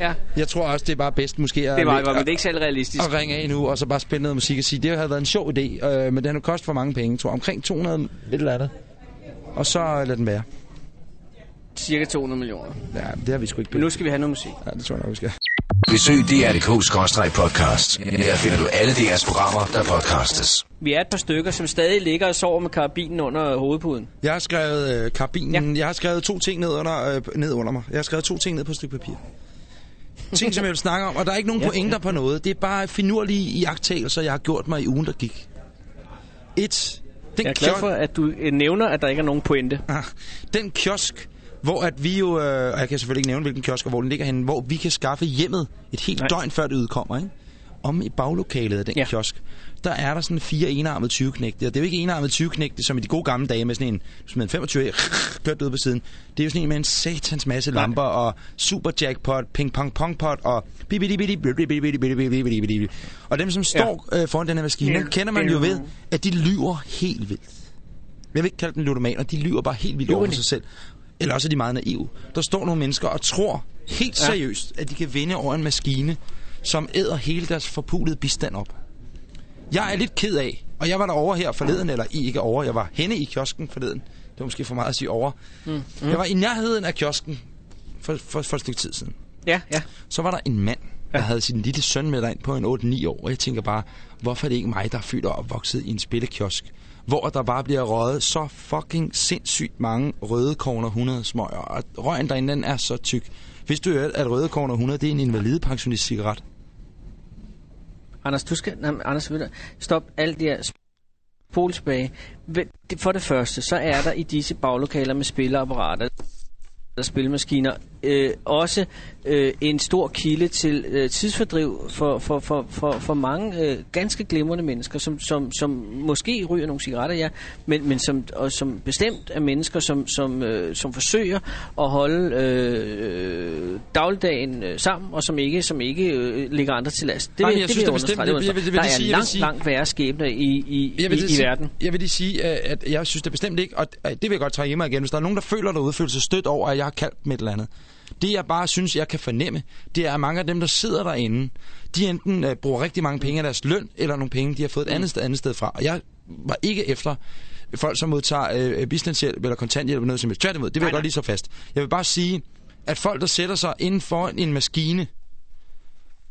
Ja, Jeg tror også, det er bare bedst måske at, det er godt, men det er ikke særlig realistisk. at ringe af nu, og så bare spille noget musik og sige, det havde været en sjov idé, øh, men den har kostet for mange penge, tror jeg. Omkring 200 et eller andet. Og så lad den være. Cirka 200 millioner. Ja, det har vi sgu ikke Men nu skal vi have noget musik. Ja, det tror jeg nok, vi skal. Besøg dr.dk-podcast. Her finder du alle DR's programmer, der podcastes. Vi er et par stykker, som stadig ligger og sover med karabinen under hovedpuden. Jeg har skrevet øh, karbinen. Ja. Jeg har skrevet to ting ned under, øh, ned under mig. Jeg har skrevet to ting ned på et stykke papir. ting, som jeg vil snakke om, og der er ikke nogen Ja, pointer ja. på noget. Det er bare finurlige iagttagelser, jeg har gjort mig i ugen, der gik. Et. Den Jeg er glad for, at du øh, nævner, at der ikke er nogen pointe. Ah, den kiosk, hvor at vi jo, øh, og jeg kan selvfølgelig ikke nævne, hvilken kiosk og hvor den ligger henne, hvor vi kan skaffe hjemmet et helt Nej. Døgn før det udkommer, ikke? Om i baglokalet af den Ja. ja. kiosk, der er der sådan fire enarmede 20-knægte. Og det er jo ikke enarmede 20-knægte, som i de gode gamle dage med sådan en, smider en 25 af, kørt ud på siden. Det er jo sådan en med en satans masse Nej. lamper og super jackpot, ping pong pong pot og og dem, som står øh, foran den her maskine, dem kender man jo ved, at de lyver helt vildt. Jeg vil ikke kalde dem ludomaner, de lyver bare helt vildt over de? sig selv. Eller også er de meget naive. Der står nogle mennesker og tror helt Ja. seriøst, at de kan vinde over en maskine, som æder hele deres forpulede bistand op. Jeg er lidt ked af, og jeg var derovre her forleden, eller I ikke over, jeg var henne i kiosken forleden. Det var måske for meget at sige over. Mm. Mm. Jeg var i nærheden af kiosken for, for, for et stykke tid siden. Ja, ja. Så var der en mand, der havde sin lille søn med derind på en 8-9 år. Og jeg tænker bare, hvorfor er det ikke mig, der er født og opvokset i en spillekiosk? Hvor der bare bliver røget så fucking sindssygt mange røde korner 100 smøger. Og røgen derinde, den er så tyk. Hvis du hørt, at røde korner 100, det er en invalide pensionist cigaret. Anders, du skal... Nej, Anders, vil du, stop alt det her spol tilbage. For det første, så er der i disse baglokaler med spilleapparater der spilmaskiner øh, også øh, en stor kilde til øh, tidsfordriv for, for, for, for, for mange øh, ganske glimrende mennesker, som, som, som måske ryger nogle cigaretter, ja, men, men som, og som bestemt er mennesker, som, som, øh, som forsøger at holde øh, dagligdagen øh, sammen, og som ikke, som ikke øh, ligger andre til last. Det, Nej, vil, jeg det synes, vil det jeg bestemt- jeg vil- vil- vil Der er sige- langt, sige- langt værre skæbner i, i, Jeg vil, i, i sige- verden. jeg vil lige sige, at jeg synes det bestemt ikke, og det vil jeg godt trække mig igen, hvis der er nogen, der føler derude, føler sig stødt over, at jeg har kaldt dem et eller andet. Det jeg bare synes, jeg kan fornemme, det er, at mange af dem, der sidder derinde, de enten øh, bruger rigtig mange penge af deres løn, eller nogle penge, de har fået et andet sted, andet sted fra. Og jeg var ikke efter folk, som modtager øh, bistandshjælp eller kontanthjælp eller noget som helst. Tværtimod, det vil jeg godt lige så fast. Jeg vil bare sige, at folk, der sætter sig inden for en maskine,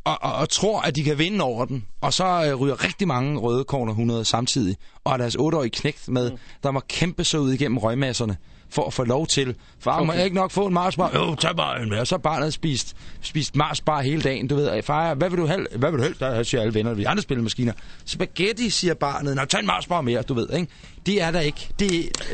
og, og, og tror, at de kan vinde over den, og så øh, ryger rigtig mange røde corner 100 samtidig, og er deres 8-årige knægt med, mm. der må kæmpe sig ud igennem røgmasserne, for at få lov til. Far, okay. må jeg ikke nok få en Marsbar? Jo, tag bare en. Og så barnet spist, spist Marsbar hele dagen, du ved. Far, hvad vil du helst? Hvad vil du helst? Der siger alle venner, vi andre spiller maskiner. Spaghetti, siger barnet. Nå, tag en Marsbar mere, du ved, ikke? Det er der ikke. Det,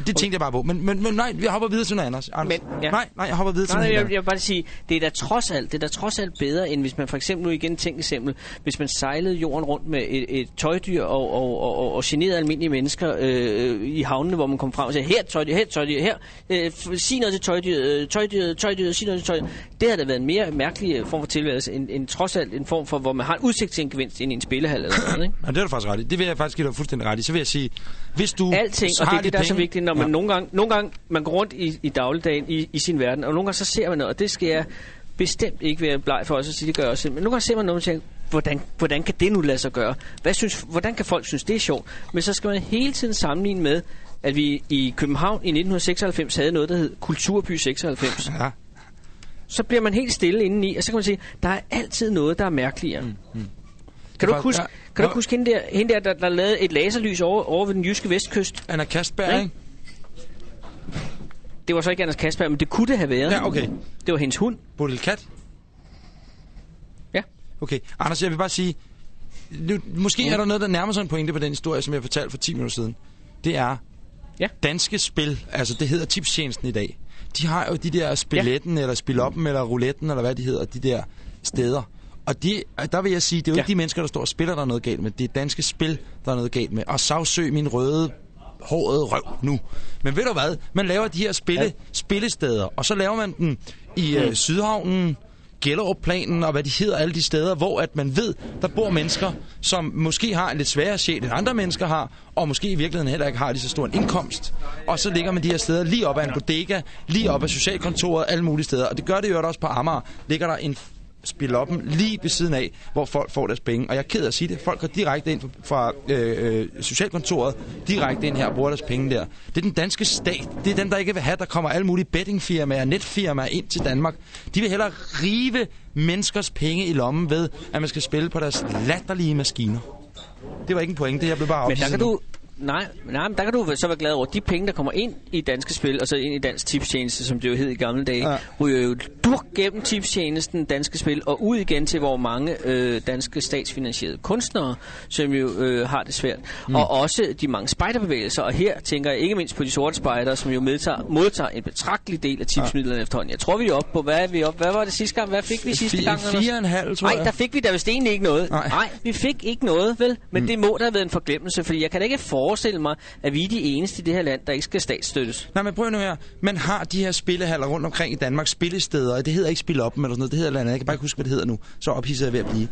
det tænkte jeg bare på. Men, men, men nej, vi hopper videre til noget andet. Anders. Men, ja. Nej, nej, jeg hopper videre til Nej, noget nej, andet. jeg, jeg vil bare sige, det er da trods alt, det er da trods alt bedre, end hvis man for eksempel nu igen tænker eksempel, hvis man sejlede jorden rundt med et, et tøjdyr og, og, og, og, og generede almindelige mennesker øh, i havnene, hvor man kom frem og sagde, her er tøjdyr, her er tøjdyr, her, øh, sig noget til tøjdyret, øh, tøjdyret, tøjdyret, sig noget til tøjdyret. Det havde da været en mere mærkelig øh, form for tilværelse, end, end trods alt en form for, hvor man har en udsigt til en gevinst ind i en spillehal eller noget, ikke? Ja, det er du faktisk ret i. Det vil jeg faktisk give dig fuldstændig ret i. Så vil jeg sige, hvis du Alting, så og det er det, de der er så vigtigt, når man Ja. nogle gange, nogle gange man går rundt i, i dagligdagen i, i sin verden, og nogle gange så ser man noget, og det skal jeg bestemt ikke være bleg for os at sige, det gør jeg også. Men nogle gange ser man noget, og tænker, hvordan, hvordan kan det nu lade sig gøre? Hvad synes, hvordan kan folk synes, det er sjovt? Men så skal man hele tiden sammenligne med, at vi i København i 1996 havde noget, der hed Kulturby 96. Ja. Så bliver man helt stille indeni, og så kan man sige, der er altid noget, der er mærkeligere. Mm, Kan du huske, ja. kan du Nå. ikke huske hende der, hende der, der, der lavede et laserlys over, over ved den jyske vestkyst? Anna Kastberg, Ikke? ikke? Det var så ikke Anders Kasper, men det kunne det have været. Ja, okay. Det var hendes hund. Bodil Kat? Ja. Okay. Anders, jeg vil bare sige, nu, måske er der noget, der nærmer sig en pointe på den historie, som jeg fortalte for 10 minutter siden. Det er Ja. danske spil, altså det hedder tipstjenesten i dag. De har jo de der spilletten, ja. eller spiloppen, eller rouletten, eller hvad de hedder, de der steder. Og de, der vil jeg sige, det er jo ja. Ikke de mennesker, der står og spiller, der er noget galt med. Det er danske spil, der er noget galt med. Og sagsøg min røde håret røv nu. Men ved du hvad? Man laver de her spille, ja. spillesteder, og så laver man dem i øh, Sydhavnen, Gellerup-planen og hvad de hedder, alle de steder, hvor at man ved, der bor mennesker, som måske har en lidt sværere sjæl, end andre mennesker har, og måske i virkeligheden heller ikke har lige så stor en indkomst. Og så ligger man de her steder lige op ad en bodega, lige op ad socialkontoret, alle mulige steder. Og det gør det jo også på Amager. Ligger der en spiloppen lige ved siden af, hvor folk får deres penge. Og jeg er ked af at sige det. Folk går direkte ind fra, fra øh, øh, socialkontoret, direkte ind her og bruger deres penge der. Det er den danske stat. Det er dem, der ikke vil have, der kommer alle mulige bettingfirmaer, netfirmaer ind til Danmark. De vil hellere rive menneskers penge i lommen ved, at man skal spille på deres latterlige maskiner. Det var ikke en pointe, jeg blev bare Men der kan du... Nej, nej, men der kan du så være glad over, de penge, der kommer ind i danske spil, og så ind i dansk tipstjeneste, som det jo hed i gamle dage, Ja. ryger jo durk gennem tipstjenesten, danske spil, og ud igen til, hvor mange øh, danske statsfinansierede kunstnere, som jo øh, har det svært. Mm. Og også de mange spejderbevægelser, og her tænker jeg ikke mindst på de sorte spejdere, som jo medtager, modtager en betragtelig del af tipsmidlerne ja. efterhånden. Jeg tror, vi er oppe på, hvad er vi oppe? Hvad var det sidste gang? Hvad fik vi sidste gang? Fire og en halv, tror Nej, jeg. der fik vi da vist egentlig ikke noget. Nej. Nej, vi fik ikke noget, vel? Men mm. det må da have været en forglemmelse, fordi jeg kan da ikke forestille mig, at vi er de eneste i det her land, der ikke skal statsstøttes. Nej, men prøv nu her. Man har de her spillehaller rundt omkring i Danmark, spillesteder, og det hedder ikke spil op eller sådan noget, det hedder et andet. Jeg kan bare ikke huske, hvad det hedder nu. Så ophidset er jeg ved at blive.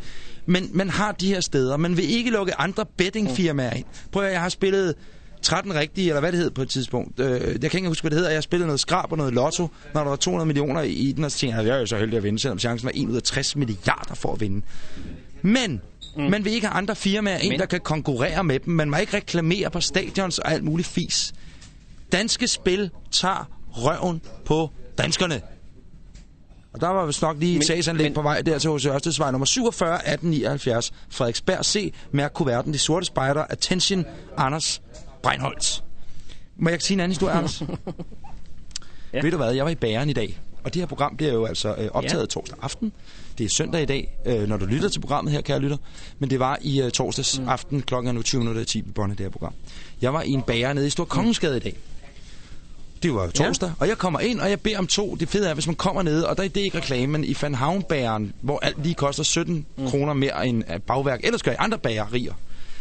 Men man har de her steder. Man vil ikke lukke andre bettingfirmaer ind. Prøv at jeg har spillet 13 rigtige, eller hvad det hed på et tidspunkt. Øh, jeg kan ikke huske, hvad det hedder. Jeg har spillet noget skrab og noget lotto, når der var 200 millioner i den, og så tænkte jeg, jeg er jo så heldig at vinde, selvom chancen var 1 ud af 60 milliarder for at vinde. Men mm. man vil ikke have andre firmaer ind, Men- der kan konkurrere med dem. Man må ikke reklamere på stadions og alt muligt fis. Danske spil tager røven på danskerne. Og der var vist nok lige et sagsanlæg men- på vej der til H.C. Ørstedsvej nummer 47 1879. Frederiksberg C. Mærk kuverten. De sorte spejder. Attention. Anders Breinholtz. Må jeg sige en anden historie, Anders? Ja. Ved du hvad? Jeg var i bæren i dag. Og det her program bliver jo altså øh, optaget ja. torsdag aften. Det er søndag i dag, øh, når du lytter til programmet her, kære lytter. Men det var i øh, torsdags mm. aften klokken er nu 20.10 på båndet, det her program. Jeg var i en bager nede i Stor Kongensgade i dag. Det var torsdag, ja. og jeg kommer ind, og jeg beder om to. Det fede er, hvis man kommer ned, og der er det ikke reklamen i Van Havnbæren, hvor alt lige koster 17 mm. kroner mere end af bagværk. Ellers gør jeg andre bagerier.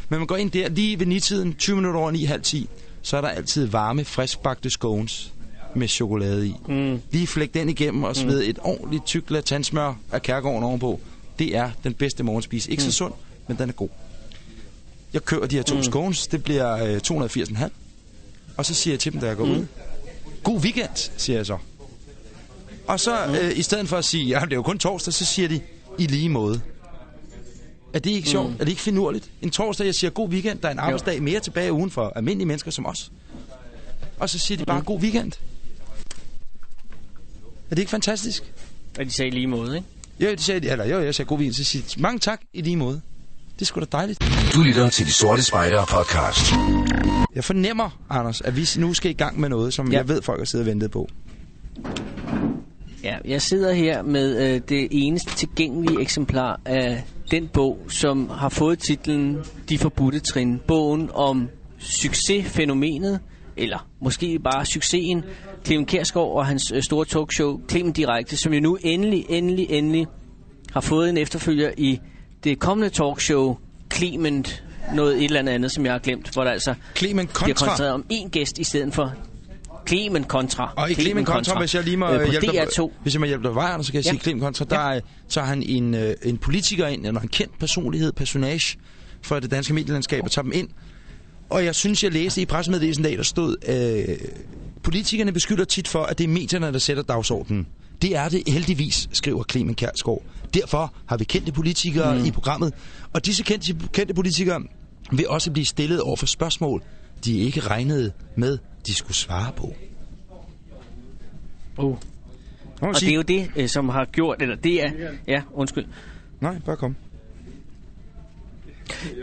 Men man går ind der lige ved nitiden, 20 minutter over 9, halv 10, så er der altid varme, friskbagte scones med chokolade i. Mm. Lige flæk den igennem og sved mm. et ordentligt tyk lag tandsmør af kærgården ovenpå. Det er den bedste morgenspise. Ikke mm. så sund, men den er god. Jeg kører de her to mm. scones. Det bliver øh, 280,5. Og så siger jeg til dem, da jeg går mm. ud. God weekend, siger jeg så. Og så mm. øh, i stedet for at sige, ja, det er jo kun torsdag, så siger de, i lige måde. Er det ikke sjovt? Mm. Er det ikke finurligt? En torsdag, jeg siger god weekend, der er en arbejdsdag mere tilbage ugen for almindelige mennesker som os. Og så siger de bare mm. god weekend. Er det ikke fantastisk? Og de sagde lige måde, ikke? Jo, de sagde, eller jo, jeg sagde god weekend, så siger de, mange tak i lige måde. Det er sgu da dejligt. Du lytter til De Sorte Spejdere podcast. Jeg fornemmer, Anders, at vi nu skal i gang med noget, som ja. jeg ved, folk har siddet og ventet på. Ja, jeg sidder her med øh, det eneste tilgængelige eksemplar af den bog, som har fået titlen De Forbudte Trin. Bogen om succesfænomenet, eller måske bare succesen, Clement Kærsgaard og hans øh, store talkshow, Clement Direkte, som jo nu endelig, endelig, endelig har fået en efterfølger i det kommende talkshow, Clement noget et eller andet, som jeg har glemt, hvor der altså Clement bliver koncentreret om én gæst i stedet for Clement Contra. Og i Clement Contra, hvis jeg lige må øh, hjælpe dig, hvis jeg må hjælpe dig vejen, så kan jeg ja. sige Clement Contra, der ja. så har han en, øh, en politiker ind, eller en kendt personlighed, personage for det danske medielandskab, og tager dem ind. Og jeg synes, jeg læste i pressemeddelelsen dag, der stod, øh, politikerne beskylder tit for, at det er medierne, der sætter dagsordenen. Det er det heldigvis, skriver Clement Kjærsgaard. Derfor har vi kendte politikere mm. i programmet. Og disse kendte, kendte politikere vil også blive stillet over for spørgsmål, de ikke regnede med, de skulle svare på. Oh. Og det er jo det, øh, som har gjort, eller det er, ja, undskyld. Nej, bare kom.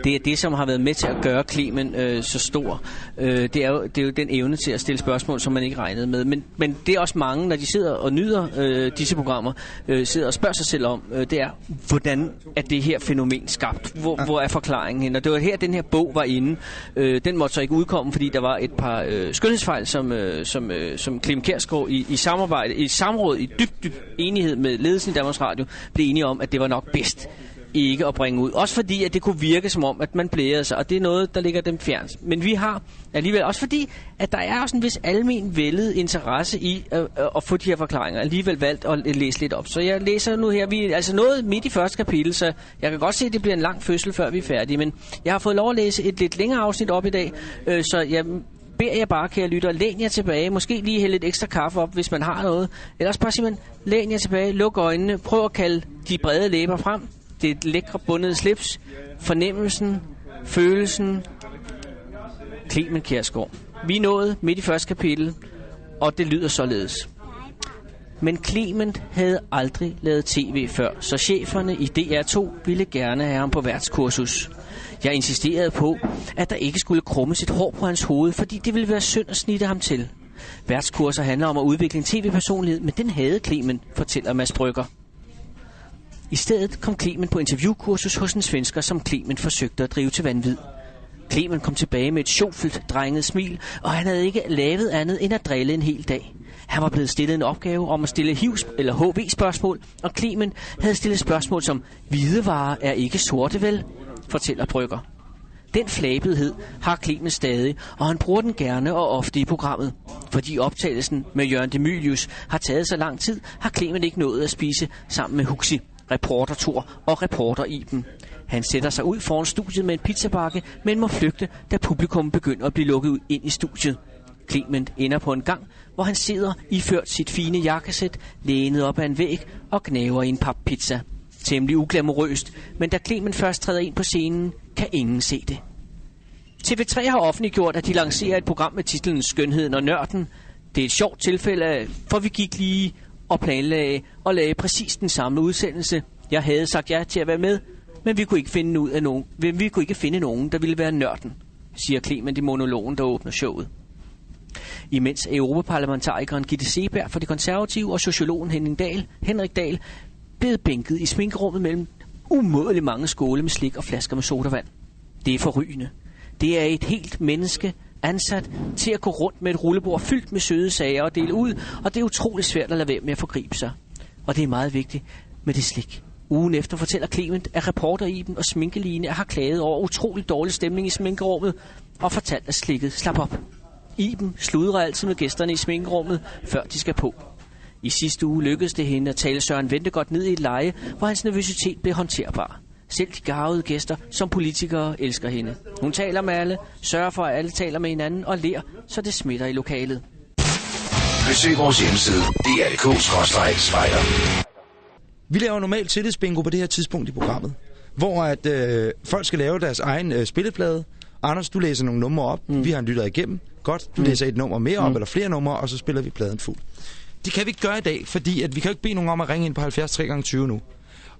Det er det, som har været med til at gøre Clemen øh, så stor. Øh, det, er jo, det er jo den evne til at stille spørgsmål, som man ikke regnede med. Men, men det er også mange, når de sidder og nyder øh, disse programmer, øh, sidder og spørger sig selv om, øh, det er, hvordan er det her fænomen skabt? Hvor, ja. hvor er forklaringen hen? Og det var her, den her bog var inde. Øh, den måtte så ikke udkomme, fordi der var et par øh, skønhedsfejl, som, øh, som, øh, som Clem Kjærsgaard i, i samarbejde, i samråd, i dybt, dybt enighed med ledelsen i Danmarks Radio, blev enige om, at det var nok bedst ikke at bringe ud. Også fordi, at det kunne virke som om, at man blærede sig, og det er noget, der ligger dem fjernt. Men vi har alligevel, også fordi, at der er også en vis almen vældet interesse i at, at få de her forklaringer, alligevel valgt at læse lidt op. Så jeg læser nu her, vi er altså noget midt i første kapitel, så jeg kan godt se, at det bliver en lang fødsel, før vi er færdige. Men jeg har fået lov at læse et lidt længere afsnit op i dag, øh, så jeg beder jeg bare, kære lytter, læn jer tilbage. Måske lige hælde lidt ekstra kaffe op, hvis man har noget. Ellers bare simpelthen læn jer tilbage, luk øjnene, prøv at kalde de brede læber frem det lækre bundede slips, fornemmelsen, følelsen, Clemen Kjærsgaard. Vi er nået midt i første kapitel, og det lyder således. Men Clement havde aldrig lavet tv før, så cheferne i DR2 ville gerne have ham på værtskursus. Jeg insisterede på, at der ikke skulle krumme sit hår på hans hoved, fordi det ville være synd at snitte ham til. Værtskurser handler om at udvikle en tv-personlighed, men den havde Clement, fortæller Mads Brygger. I stedet kom Clement på interviewkursus hos en svensker, som Clement forsøgte at drive til vanvid. Clemen kom tilbage med et sjovfyldt drenget smil, og han havde ikke lavet andet end at drille en hel dag. Han var blevet stillet en opgave om at stille HIV eller HV-spørgsmål, og Clemen havde stillet spørgsmål som, hvidevarer er ikke sorte vel, fortæller Brygger. Den flabethed har Clement stadig, og han bruger den gerne og ofte i programmet. Fordi optagelsen med Jørgen Demilius har taget så lang tid, har Clement ikke nået at spise sammen med Huxi reporter Thor og reporter Iben. Han sætter sig ud foran studiet med en pizzabakke, men må flygte, da publikum begynder at blive lukket ud ind i studiet. Clement ender på en gang, hvor han sidder iført sit fine jakkesæt, lænet op ad en væg og gnaver i en pappizza. Temmelig uglamorøst, men da Clement først træder ind på scenen, kan ingen se det. TV3 har offentliggjort, at de lancerer et program med titlen Skønheden og Nørden. Det er et sjovt tilfælde, for vi gik lige og planlagde og lagde præcis den samme udsendelse. Jeg havde sagt ja til at være med, men vi kunne ikke finde, ud af nogen, vi kunne ikke finde nogen, der ville være nørden, siger Clement i monologen, der åbner showet. Imens Europaparlamentarikeren Gitte Seberg for de konservative og sociologen Henning Dahl, Henrik Dahl blev bænket i sminkerummet mellem umådeligt mange skåle med slik og flasker med sodavand. Det er forrygende. Det er et helt menneske, ansat til at gå rundt med et rullebord fyldt med søde sager og dele ud, og det er utrolig svært at lade være med at forgribe sig. Og det er meget vigtigt med det slik. Ugen efter fortæller Clement, at reporter Iben og sminkeline har klaget over utrolig dårlig stemning i sminkerummet, og fortalt, at slikket slap op. Iben sludrer altid med gæsterne i sminkerummet, før de skal på. I sidste uge lykkedes det hende at tale Søren Ventegodt ned i et leje, hvor hans nervøsitet blev håndterbar. Selv de garvede gæster, som politikere, elsker hende. Hun taler med alle, sørger for, at alle taler med hinanden og ler, så det smitter i lokalet. Besøg vores hjemmeside dr.dk-spejder. Vi laver normalt tillidsbingo på det her tidspunkt i programmet, hvor at øh, folk skal lave deres egen øh, spilleplade. Anders, du læser nogle numre op. Mm. Vi har en lytter igennem. Godt, du mm. læser et nummer mere op, mm. eller flere numre, og så spiller vi pladen fuld. Det kan vi ikke gøre i dag, fordi at vi kan jo ikke bede nogen om at ringe ind på 70 3 20 nu.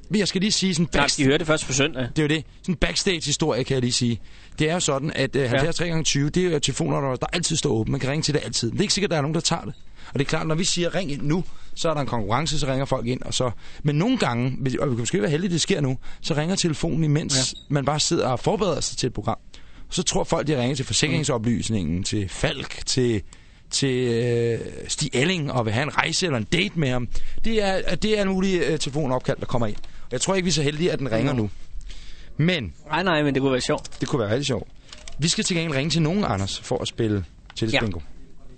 Men jeg skal lige sige sådan... Nej, de hører det først på søndag. Det er jo det. Sådan backstage-historie, kan jeg lige sige. Det er jo sådan, at uh, 70 3 20 det er jo telefoner, der, altid står åben. Man kan ringe til det altid. Det er ikke sikkert, at der er nogen, der tager det. Og det er klart, når vi siger ring ind nu, så er der en konkurrence, så ringer folk ind. Og så... Men nogle gange, og vi kan måske være heldige, det sker nu, så ringer telefonen, imens ja. man bare sidder og forbereder sig til et program. Så tror folk, de ringer til forsikringsoplysningen, til Falk, til til øh, Stig Elling og vil have en rejse eller en date med ham. Det er, det er en mulig øh, telefonopkald, der kommer ind. Jeg tror ikke, vi er så heldige, at den ringer nu. Men... Nej, nej, men det kunne være sjovt. Det kunne være rigtig sjovt. Vi skal til gengæld ringe til nogen, Anders, for at spille til ja.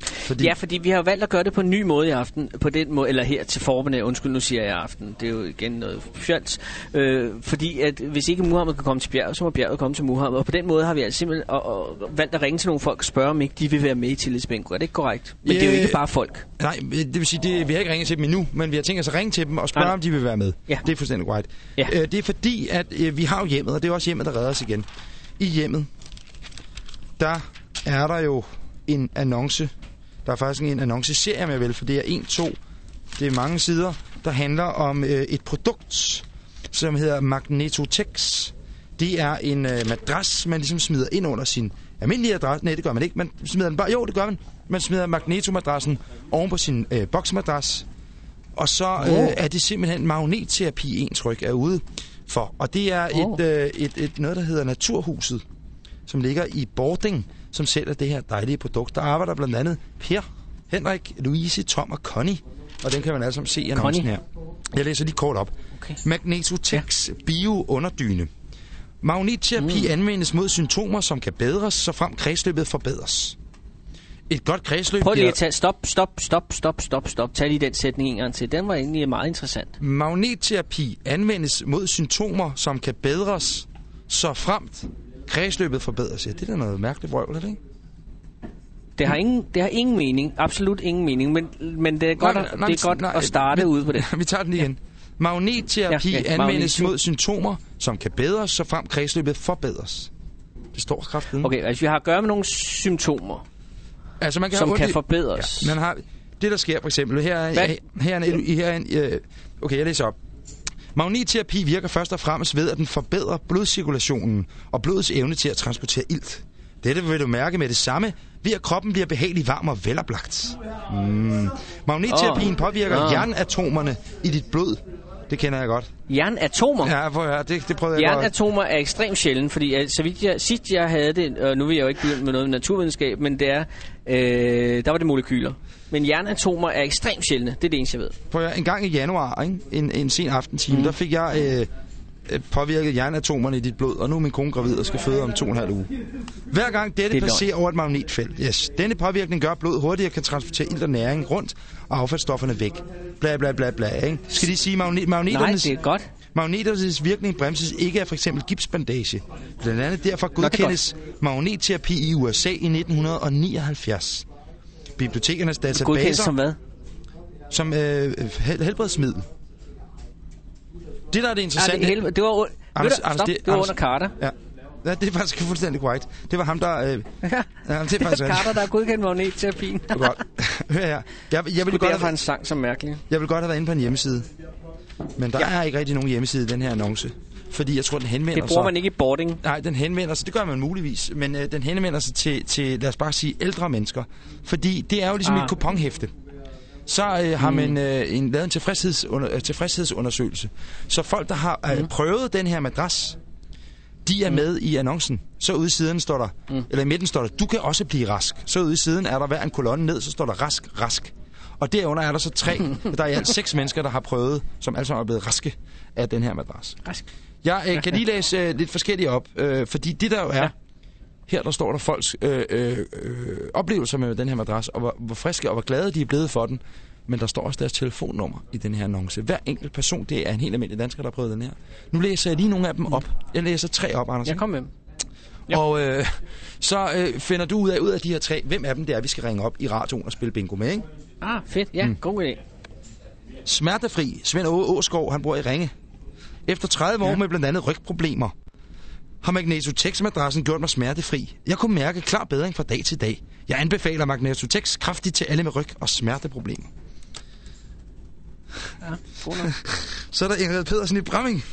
Fordi... Ja, fordi vi har valgt at gøre det på en ny måde i aften, på den måde, eller her til formiddag, undskyld, nu siger jeg i aften, det er jo igen noget fjols, øh, fordi at hvis ikke Muhammed kan komme til bjerget, så må bjerget komme til Muhammed, og på den måde har vi altså simpelthen og, og valgt at ringe til nogle folk og spørge, om ikke de vil være med i tillidsbingo. Er det ikke korrekt? Men yeah. det er jo ikke bare folk. Nej, det vil sige, det, vi har ikke ringet til dem endnu, men vi har tænkt os at ringe til dem og spørge, Nej. om de vil være med. Ja. Det er fuldstændig korrekt. Ja. Øh, det er fordi, at øh, vi har jo hjemmet, og det er også hjemmet, der redder os igen. I hjemmet, der er der jo en annonce der er faktisk en annonceserie, om jeg vil, for det er en, to, det er mange sider, der handler om øh, et produkt, som hedder Magnetotex. Det er en øh, madras, man ligesom smider ind under sin almindelige adresse. Nej, det gør man ikke. Man smider den bare... Jo, det gør man. Man smider magnetomadrassen oven på sin øh, boksmadras. Og så øh, er det simpelthen magnetterapi, ens ryg er ude for. Og det er oh. et, øh, et, et, noget, der hedder Naturhuset, som ligger i Bording som sælger det her dejlige produkt. Der arbejder blandt andet Per, Henrik, Louise, Tom og Connie. Og den kan man altså se i annoncen her. Jeg læser lige kort op. Okay. Magnetotex ja. bio-underdyne. Magnetterapi mm. anvendes mod symptomer, som kan bedres, så frem kredsløbet forbedres. Et godt kredsløb... Prøv lige at tage... Stop, stop, stop, stop, stop, stop. Tag lige den sætning en gang til. Den var egentlig meget interessant. Magnetterapi anvendes mod symptomer, som kan bedres, så fremt Kredsløbet forbedres. Ja, det er da noget mærkeligt vrøvl, det ikke? Det har, ingen, det har ingen mening. Absolut ingen mening. Men, men det er godt, nej, nej, det er godt nej, at starte ude på det. Vi tager den igen. Ja. Magnetterapi ja, ja, anvendes mod symptomer, som kan bedres, så frem kredsløbet forbedres. Det står kraftigt. Okay, altså vi har at gøre med nogle symptomer, altså, man kan som kan forbedres. Ja, man har, det, der sker for eksempel, her er, her er en, her er en, øh, okay, jeg læser op. Magnetterapi virker først og fremmest ved, at den forbedrer blodcirkulationen og blodets evne til at transportere ilt. Dette vil du mærke med det samme, ved at kroppen bliver behagelig varm og veloplagt. Mm. Magnetterapien oh. påvirker oh. jernatomerne i dit blod. Det kender jeg godt. Jernatomer? Ja, for, ja det, det prøvede jeg Jernatomer godt. er ekstremt sjældent, fordi så vidt jeg, sidst jeg havde det, og nu vil jeg jo ikke begynde med noget naturvidenskab, men det er, øh, der var det molekyler. Men jernatomer er ekstremt sjældne. Det er det eneste, jeg ved. Prøv en gang i januar, ikke? En, en sen aftentime, mm. der fik jeg øh, påvirket jernatomerne i dit blod, og nu er min kone gravid og skal føde om to og en halv uge. Hver gang dette det passerer over et magnetfelt, yes, denne påvirkning gør, blod hurtigere kan transportere ilt og næring rundt og affaldsstofferne væk. Bla bla bla bla, ikke? Skal de sige magnet magneternes... Nej, det er godt. Magneternes virkning bremses ikke af for eksempel gipsbandage. Blandt andet derfor godkendes magnetterapi i USA i 1979 bibliotekernes databaser. Godkendt som hvad? Som øh, hel helbredsmiddel. Det, der er det interessante... Ja, det, det var, Anders, du, Anders, stop, det, det var Anders, under Carter. Ja. Ja, det er faktisk fuldstændig korrekt. Det var ham, der... Øh, ja, det er, er Carter, der har godkendt magnetterapien. godt. ja, ja. Jeg, jeg vil godt have en sang som mærkelig. Jeg vil godt have været inde på en hjemmeside. Men der ja. er ikke rigtig nogen hjemmeside i den her annonce. Fordi jeg tror, den henvender sig... Det bruger sig, man ikke i boarding. Nej, den henvender sig... Det gør man muligvis. Men øh, den henvender sig til, til, lad os bare sige, ældre mennesker. Fordi det er jo ligesom ah. et kuponhæfte. Så øh, har mm. man øh, en, lavet en tilfredshedsunder, øh, tilfredshedsundersøgelse. Så folk, der har øh, mm. prøvet den her madras, De er med i annoncen. Så ude i siden står der, mm. eller i midten står der, du kan også blive rask. Så ude i siden er der hver en kolonne ned, så står der rask, rask. Og derunder er der så tre, der er i alt seks mennesker, der har prøvet, som alle sammen er blevet raske af den her madras. Rask. Jeg øh, kan lige læse øh, lidt forskelligt op, øh, fordi det der jo er, Ja. Her der står der folks øh, øh, øh, oplevelser med den her madras, og hvor, hvor friske og hvor glade de er blevet for den. Men der står også deres telefonnummer i den her annonce. Hver enkelt person, det er en helt almindelig dansker, der har prøvet den her. Nu læser jeg lige nogle af dem op. Jeg læser tre op, Anders. Jeg kom med dem. Ja. Og øh, så øh, finder du ud af, ud af de her tre, hvem af dem det er, vi skal ringe op i radioen og spille bingo med, ikke? Ah, fedt. Ja, mm. god idé. Smertefri Svend Åge Åskov, han bor i Ringe. Efter 30 år Ja. med blandt andet rygproblemer, har Magnetotex-madrassen gjort mig smertefri. Jeg kunne mærke klar bedring fra dag til dag. Jeg anbefaler Magnetotex kraftigt til alle med ryg- og smerteproblemer. Ja. Så er der Ingrid Pedersen i Bramming.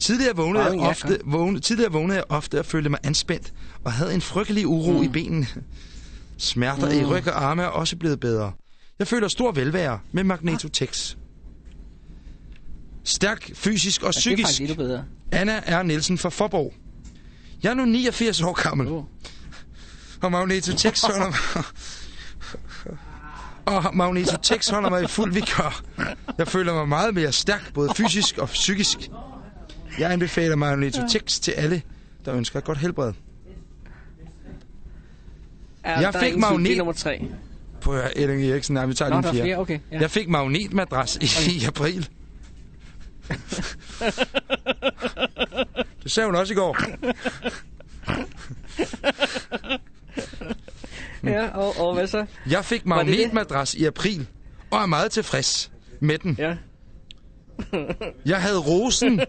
Tidligere vågnede, Bramming, jeg ja, ofte, vågne, tidligere vågnede jeg ofte og følte mig anspændt, og havde en frygtelig uro mm. i benene. Smerter mm. i ryg og arme er også blevet bedre. Jeg føler stor velvære med Magnetotex. Stærk fysisk og Ja, det er psykisk. bedre. Anna R. Nielsen fra Forborg. Jeg er nu 89 år gammel, Oh. og Magnetotex holder mig... Og Magnetotex holder mig i fuld vigør. Jeg føler mig meget mere stærk, både fysisk og psykisk. Jeg anbefaler Magnetotex til alle, der ønsker et godt helbred. Ja, Jeg fik magnet- er nummer tre. På Elling Eriksen, nej, vi tager Nå, lige der en er fjerde. flere, okay. Ja. Jeg fik magnetmadras i, i april. det sagde hun også i går. ja og, og hvad så? Jeg fik magnetmadras i april, og er meget tilfreds med den. Ja. Jeg havde rosen.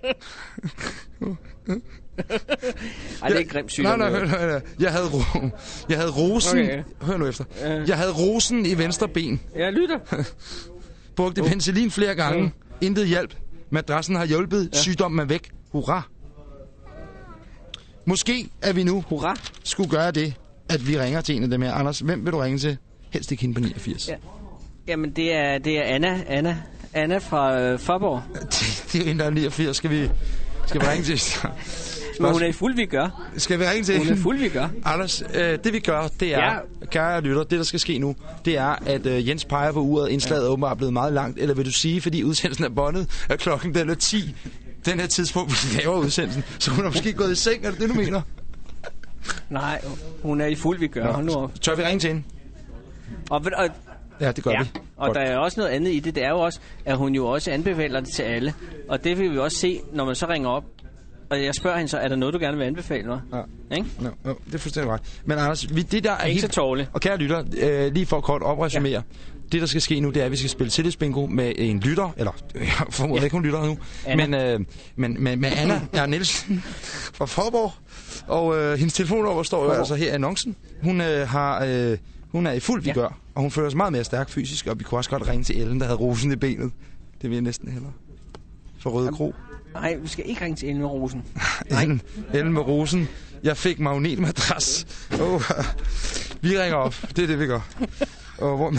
Ej, det er ikke grimt sygdom. Nej, nej, hør, hør. Jeg havde, ro... jeg havde rosen... Okay. Hør nu efter. Jeg havde rosen i venstre ben. Jeg lytter. Brugte penicillin flere gange. Intet hjælp. Madrassen har hjulpet. Sygdommen er væk. Hurra. Måske er vi nu Hurra. skulle gøre det, at vi ringer til en af dem her. Anders, hvem vil du ringe til? Helst ikke hende på 89. Ja. Jamen, det er, det er Anna. Anna. Anna fra øh, Forborg. Det, det er en, der er 89. Skal vi, skal vi ringe til? Men hun er i fuld, vi gør. Skal vi ringe til Hun er fuld, vi gør. Anders, øh, det vi gør, det er, Ja. ja. kære lytter, det der skal ske nu, det er, at øh, Jens peger på uret, indslaget er åbenbart blevet meget langt, eller vil du sige, fordi udsendelsen er båndet, at klokken den er 10, den her tidspunkt, vi laver udsendelsen, så hun er måske gået i seng, er det det, du mener? Nej, hun er i fuld, vi gør. Nu op. Tør vi ringe til hende? Og, og, Ja, det gør ja, vi. og Godt. der er også noget andet i det. Det er jo også, at hun jo også anbefaler det til alle. Og det vil vi også se, når man så ringer op. Og jeg spørger hende så, er der noget, du gerne vil anbefale mig? Ja. Ikke? No, no, det er fuldstændig ret. Men Anders, vi, det der er Ikke helt... så tårligt. Og kære lytter, øh, lige for kort opresumere. Ja. Det, der skal ske nu, det er, at vi skal spille tillidsbingo med en lytter, eller jeg formoder Ja. ikke, hun lytter nu, Anna. men, øh, men med, med Anna R. Nielsen fra Forborg. Og øh, hendes telefonnummer står jo altså her i annoncen. Hun, øh, har, øh, hun er i fuld Ja. vigør, og hun føler sig meget mere stærk fysisk, og vi kunne også godt ringe til Ellen, der havde rosen i benet. Det vil jeg næsten hellere. For Røde Kro. Nej, vi skal ikke ringe til Ellen med Rosen. Ellen, Ellen med rosen. Jeg fik magnetmadras. Oh, vi ringer op. Det er det, vi gør. Og hvor...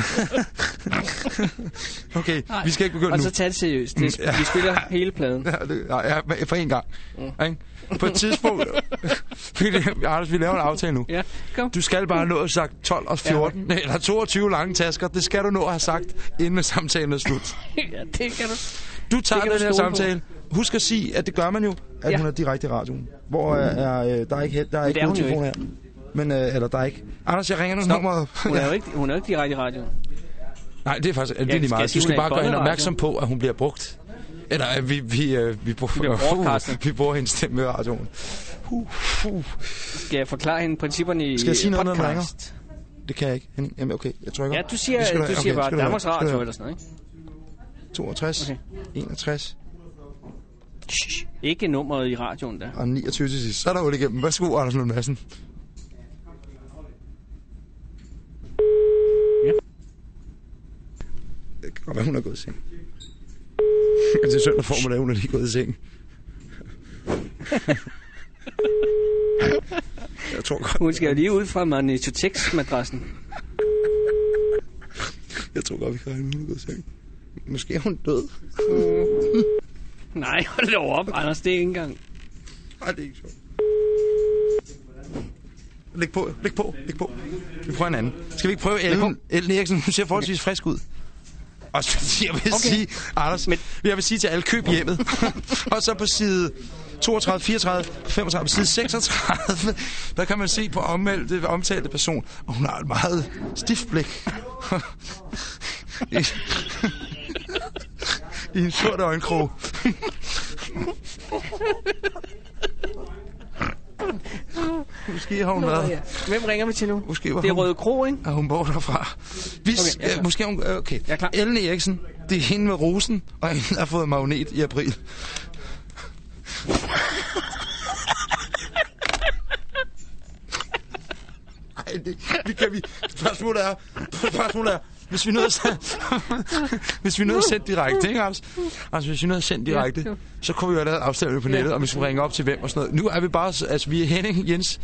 okay, vi skal ikke begynde Og nu. så tag det seriøst. Det, Ja. vi spiller hele pladen. Ja, det, ja, for en gang. Mm. Ikke? På et tidspunkt... Anders, vi laver en aftale nu. Ja, kom. Du skal bare nå at have sagt 12 og 14, ja. eller 22 lange tasker. Det skal du nå at have sagt, inden samtalen er slut. ja, det kan du. Du tager den du her stole på. Husk at sige, at det gør man jo, at Ja. hun er direkte i radioen. Hvor er, er, øh, der er ikke, der er ikke det er nogen telefon her. Men, øh, eller der er ikke. Anders, jeg ringer nu Stop. nummeret. Hun er jo ikke, hun er jo ikke direkte i radioen. Nej, det er faktisk det er lige meget. Du skal bare gøre hende opmærksom på, at hun bliver brugt. Eller at vi, vi, øh, vi, bruger, bliver broadcastet. vi bruger hendes stemme i radioen. Uh, uh. Skal jeg forklare hende principperne i Skal jeg sige noget, når? Det kan jeg ikke. Henning. Jamen, okay, jeg trykker. Ja, du siger, du okay, siger bare skal du Danmarks du Radio eller sådan noget, ikke? 62, Okay. 61 Shh. Ikke nummeret i radioen der. og 29 til sidst. Så er der hul igennem. Værsgo, Anders Lund Madsen. Ja. Det kan godt være, hun er gået i seng. det er søndag formiddag, hun er lige gået i seng. jeg tror godt, Hun skal jo lige ud fra Magnetotex-madrassen. jeg tror godt, vi kan regne, hun er gået i seng. Måske er hun død. Nej, hold da op, Anders. Det er ikke engang... Nej, det er ikke sjovt. Læg på, læg på, læg på. Vi prøver en anden. Skal vi ikke prøve Ellen, Ellen Eriksen? Hun ser forholdsvis frisk ud. Og så, jeg vil okay. sige, Anders, Men... jeg vil sige til alle, køb hjemmet. og så på side 32, 34, 35, på side 36, der kan man se på ommeldte, omtalte person, og hun har et meget stift blik. I, en sort øjenkrog. Måske har hun været... Hvem ringer vi til nu? Måske var det er hun- Røde Kro, ikke? Er hun bor derfra? Hvis, Okay, klar. måske hun... Okay. Jeg er klar. Ellen Eriksen, det er hende med rosen, og hende har fået magnet i april. Ej, det, det kan vi... Spørgsmålet er... Spørgsmålet er... Hvis vi nu havde sendt, hvis vi nu havde sendt direkte, ikke Anders? Altså, hvis vi nu havde sendt direkte, Ja, så kunne vi jo have lavet afstemning på nettet, og vi skulle ringe op til hvem og sådan noget. Nu er vi bare... Altså, vi er Henning, Jens,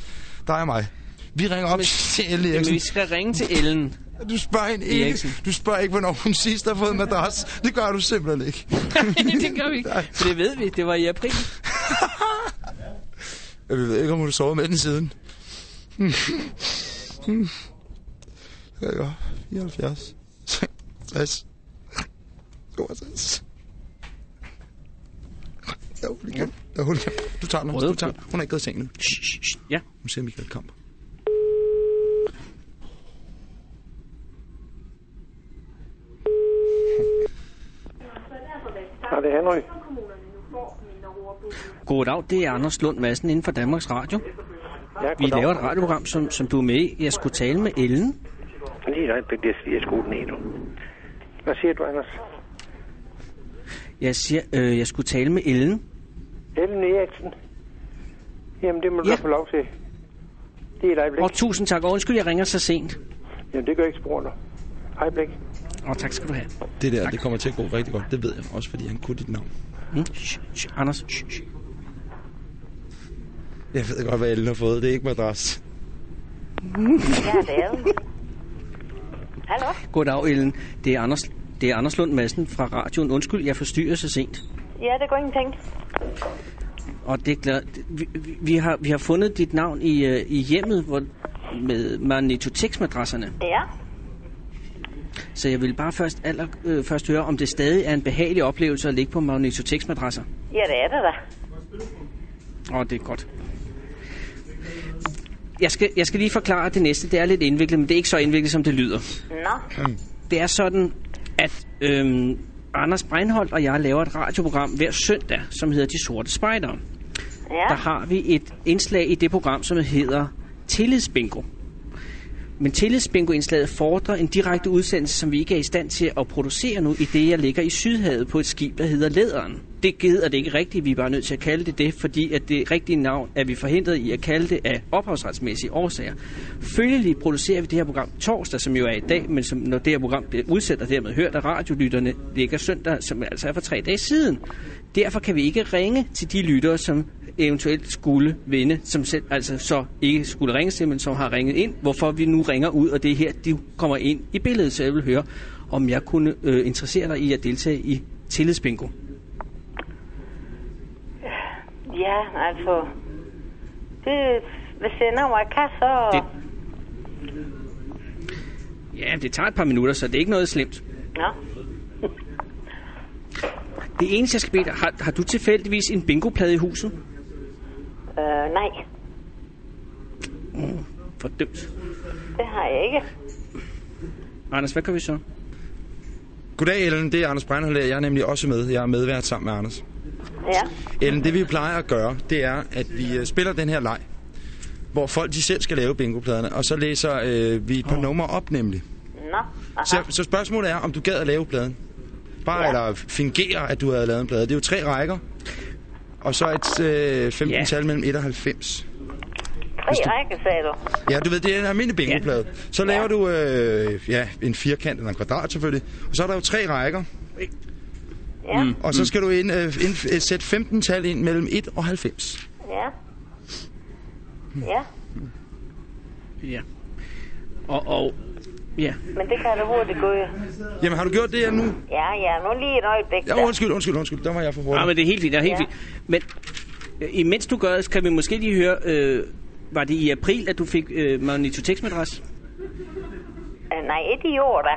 dig og mig. Vi ringer op til Ellen Eriksen. vi skal ringe til Ellen. Du spørger hende ikke. Eriksen. Du spørger ikke, hvornår hun sidst har fået en madras. Det gør du simpelthen ikke. det gør vi ikke. For det ved vi. Det var i april. Jeg ved ikke, om hun har sovet med den siden. Ja, ja. 74. 60. 62. Der er hul igen. Der er hul igen. Du tager den. Røde Du tager den. Hun er ikke gået i seng nu. Shh, shh, shh. Ja. Nu ser Michael Kamp. Ja, det er Henry. Goddag, det er Anders Lund Madsen inden for Danmarks Radio. Ja, Vi laver et radioprogram, som, som du er med i. Jeg skulle tale med Ellen. Sgu ned nu. Hvad siger du, Anders? Jeg siger, øh, jeg skulle tale med Ellen. Ellen Eriksen. Jamen, det må du Ja. få lov til. Det er et øjeblik. Og tusind tak. Og undskyld, jeg ringer så sent. Jamen, det gør ikke spor nu. Øjeblik. Og tak skal du have. Det der, det kommer til at gå rigtig godt. Det ved jeg også, fordi han kunne dit navn. Mm? Shh, shh. Anders, shh, shh. Jeg ved godt, hvad Ellen har fået. Det er ikke madras. Ja, det er det. Hallo? Goddag, Ellen. Det er Anders, det er Anders Lund Madsen fra radioen. Undskyld, jeg forstyrrer så sent. Ja, det går ingenting. Og det er glad. Vi, vi, har, vi har fundet dit navn i, øh, i hjemmet hvor, med magnetotex-madrasserne. Ja. Så jeg vil bare først, aller, øh, først høre, om det stadig er en behagelig oplevelse at ligge på magnetotex-madrasser. Ja, det er det da. Åh, det er godt. Jeg skal, jeg skal lige forklare det næste. Det er lidt indviklet, men det er ikke så indviklet, som det lyder. Nå. Det er sådan, at øhm, Anders Breinholt og jeg laver et radioprogram hver søndag, som hedder De Sorte Spejdere. Ja. Der har vi et indslag i det program, som hedder Tillidsbingo. Men Tillidsbingo-indslaget fordrer en direkte udsendelse, som vi ikke er i stand til at producere nu, i det jeg ligger i Sydhavet på et skib, der hedder Lederen. Det gider det ikke rigtigt, vi er bare nødt til at kalde det det, fordi at det rigtige navn er vi forhindret i at kalde det af ophavsretsmæssige årsager. Følgelig producerer vi det her program torsdag, som jo er i dag, men som, når det her program bliver udsendt og dermed hørt af radiolytterne, ligger søndag, som altså er for tre dage siden. Derfor kan vi ikke ringe til de lyttere, som eventuelt skulle vinde, som selv altså så ikke skulle ringe til, men som har ringet ind, hvorfor vi nu ringer ud, og det er her, de kommer ind i billedet, så jeg vil høre, om jeg kunne øh, interessere dig i at deltage i tillidsbingo. Ja, altså... Det, hvis jeg kan, så... Det- Ja, det tager et par minutter, så det er ikke noget slemt. Nå. Det eneste, jeg skal bede dig, har, har du tilfældigvis en bingoplade i huset? Øh, nej, Fordømt. det har jeg ikke. Anders, hvad gør vi så? Goddag, Ellen. Det er Anders Breinholt. Jeg er nemlig også med. Jeg er medvært sammen med Anders. Ja. Ellen, det vi plejer at gøre, det er, at vi øh, spiller den her leg, hvor folk de selv skal lave bingopladerne, og så læser øh, vi et par oh. numre op nemlig. Nå. Aha. Så, så spørgsmålet er, om du gad at lave pladen. Bare ja. Ja. eller fingere, at du havde lavet en plade. Det er jo tre rækker, og så et øh, 15 Ja. tal mellem 1 og 90. Tre række, sagde du. Ja, du ved, det er en almindelig bingoplade. Så laver du øh, ja, en firkant eller en kvadrat selvfølgelig, og så er der jo tre rækker, Ja. Mm. og så skal du ind, øh, ind, øh, sætte 15 tal ind mellem 1 og 90. Ja. Ja. Ja. Og, og ja. Men det kan da hurtigt gå. Jamen, har du gjort det her nu? Ja, ja. Nu lige et øjeblik. Ja, undskyld, undskyld, undskyld. Der var jeg for Ja, hurtig. men det er helt fint, det er helt Ja. fint. Men Øh, Imens du gør det, kan vi måske lige høre, øh, var det i april, at du fik øh, Magnetotex-madras? Øh, nej, ikke i år da.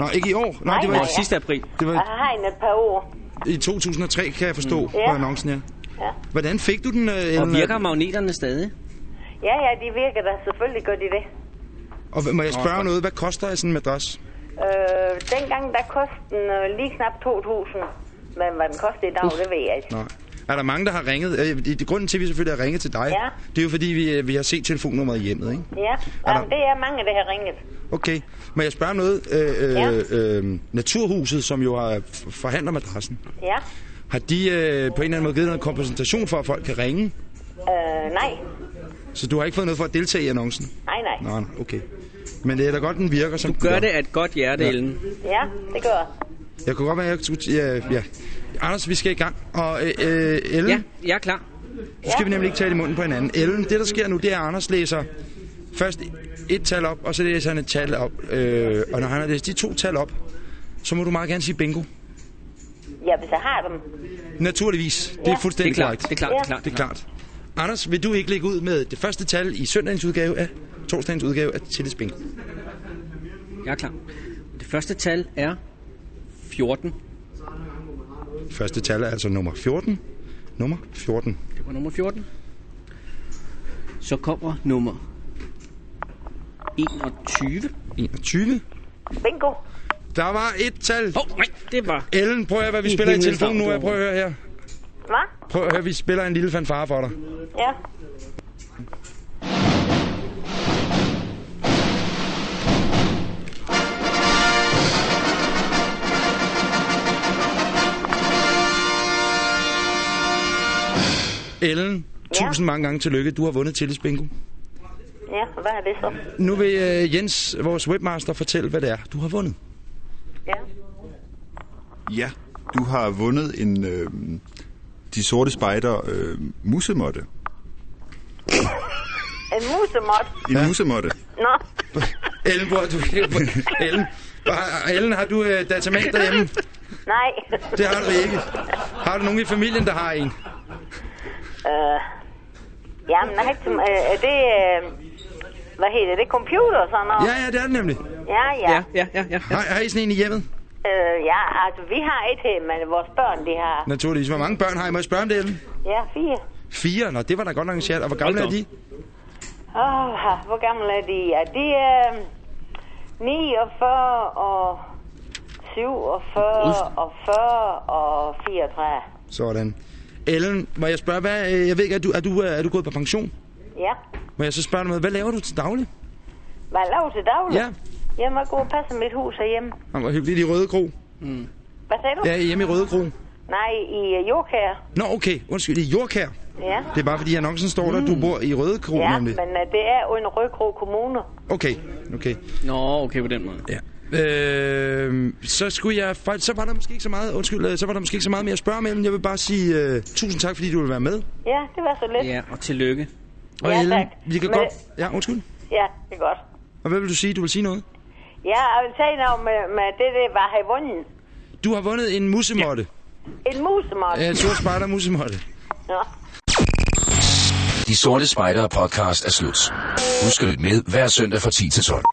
Nå, ikke i år. Nå, Nej, det var nej. det sidste april? det Jeg var har en et par år. i 2003, kan jeg forstå, Mm. på Ja. annoncen her. Ja. Hvordan fik du den, øh, Og virker magneterne stadig? Ja, ja, de virker da. Selvfølgelig gør de det. Og må jeg spørge noget, hvad koster sådan en madras? Øh, dengang der kostede den øh, lige knap 2.000. Men hvad den koster i dag, det ved jeg ikke. Nej. Er der mange, der har ringet? Øh, grunden til, at vi selvfølgelig har ringet til dig, Ja. det er jo fordi, vi, øh, vi har set telefonnummeret i hjemmet, ikke? Ja, der- Jamen, det er mange, der har ringet. Okay. Må jeg spørge noget? Øh, Ja. øh, øh, Naturhuset, som jo har forhandler madrassen, Ja. har de øh, på en eller anden måde givet noget kompensation for, at folk kan ringe? Øh, nej. Så du har ikke fået noget for at deltage i annoncen? Nej, nej. Nå, okay. Men det er da godt, den virker, som Du gør det af et godt hjerte, Ja. ja. Ellen. Ja, det gør jeg. Jeg kunne godt være, at jeg skulle... Ja, ja. Anders, vi skal i gang. Og øh, øh, Ellen, Ja, jeg er klar. Nu skal vi nemlig ikke tale i munden på hinanden. Ellen, det der sker nu, det er, at Anders læser først et tal op, og så læser han et tal op. Øh, og når han har læst de to tal op, så må du meget gerne sige bingo. Ja, hvis jeg har dem. Naturligvis. Det er Ja. Det er fuldstændig klart, korrekt. det er klart, det er klart. Det er klart. Anders, vil du ikke lægge ud med det første tal i søndagens udgave af torsdagens udgave af Tillis Bingo? Jeg er klar. Det første tal er 14. Første tal er altså nummer 14. Nummer 14. Det var nummer 14. Så kommer nummer 21. 21. Bingo. Der var et tal. Åh, oh, nej, det var... Ellen, prøv at høre, hvad vi spiller i telefonen nu. Jeg prøver at høre her. Hvad? Prøv at høre, vi spiller en lille fanfare for dig. Ja. Ellen, Ja. tusind mange gange tillykke. Du har vundet Tillis Bingo. Ja, hvad er det så? Nu vil øh, Jens, vores webmaster, fortælle, hvad det er, du har vundet. Ja. Ja, du har vundet en øh, De Sorte Spejder øh, musemotte. En musemot. En ja. musemotte. Nå. Ellen, bror, du Ellen, har- Ellen, har du øh, datamat derhjemme? Nej. Det har du ikke. Har du nogen i familien, der har en? Øh, jamen, nej, øh, er det... Øh, hvad hedder det? Computer og sådan noget? Ja, ja, det er det nemlig. Ja, ja. Ja, ja, ja, ja. Har, har I sådan en i hjemmet? Øh, ja, altså, vi har et her, men vores børn, de har... Naturligvis. Hvor mange børn har I? Må jeg spørge om det, Ellen? Ja, fire. Fire? Nå, det var da godt nok en chat. Og hvor gamle er de? Åh, oh, hvor gamle er de? Ja, de er øh, 49 og 47 og 40 og 34. Sådan. Ellen, må jeg spørge, hvad, øh, jeg ved ikke, er du, er, du, øh, er du gået på pension? Ja. Må jeg så spørge dig noget, hvad laver du til daglig? Hvad laver du til daglig? Ja. Jamen, jeg går og passer mit hus herhjemme. Han var hyggelig i Røde Kro. Hvad sagde du? Ja, hjemme i Røde Kro. Nej, i uh, Jordkær. Nå, okay. Undskyld, det er Jordkær. Ja. Det er bare fordi i annoncen står der, at du bor i Røde Kro, Ja, nemlig. men uh, det er under Rødkro Kommune. Okay, okay. Nå, okay på den måde. Ja. Øh, så skulle jeg så var der måske ikke så meget, undskyld, øh, så var der måske ikke så meget mere at spørge mellem. Jeg vil bare sige uh, tusind tak, fordi du vil være med. Ja, det var så lidt. Ja, og tillykke. Og Ja, Ellen, tak. vi kan Men- godt... Ja, undskyld. Ja, det er godt. Og hvad vil du sige? Du vil sige noget? Ja, jeg vil sige noget med, med det, det var have vundet. Du har vundet en musemotte. En musemot. Ja, en sort spejder musemotte. Ja. De Sorte Spejdere podcast er slut. Husk at lytte med hver søndag fra 10 til 12.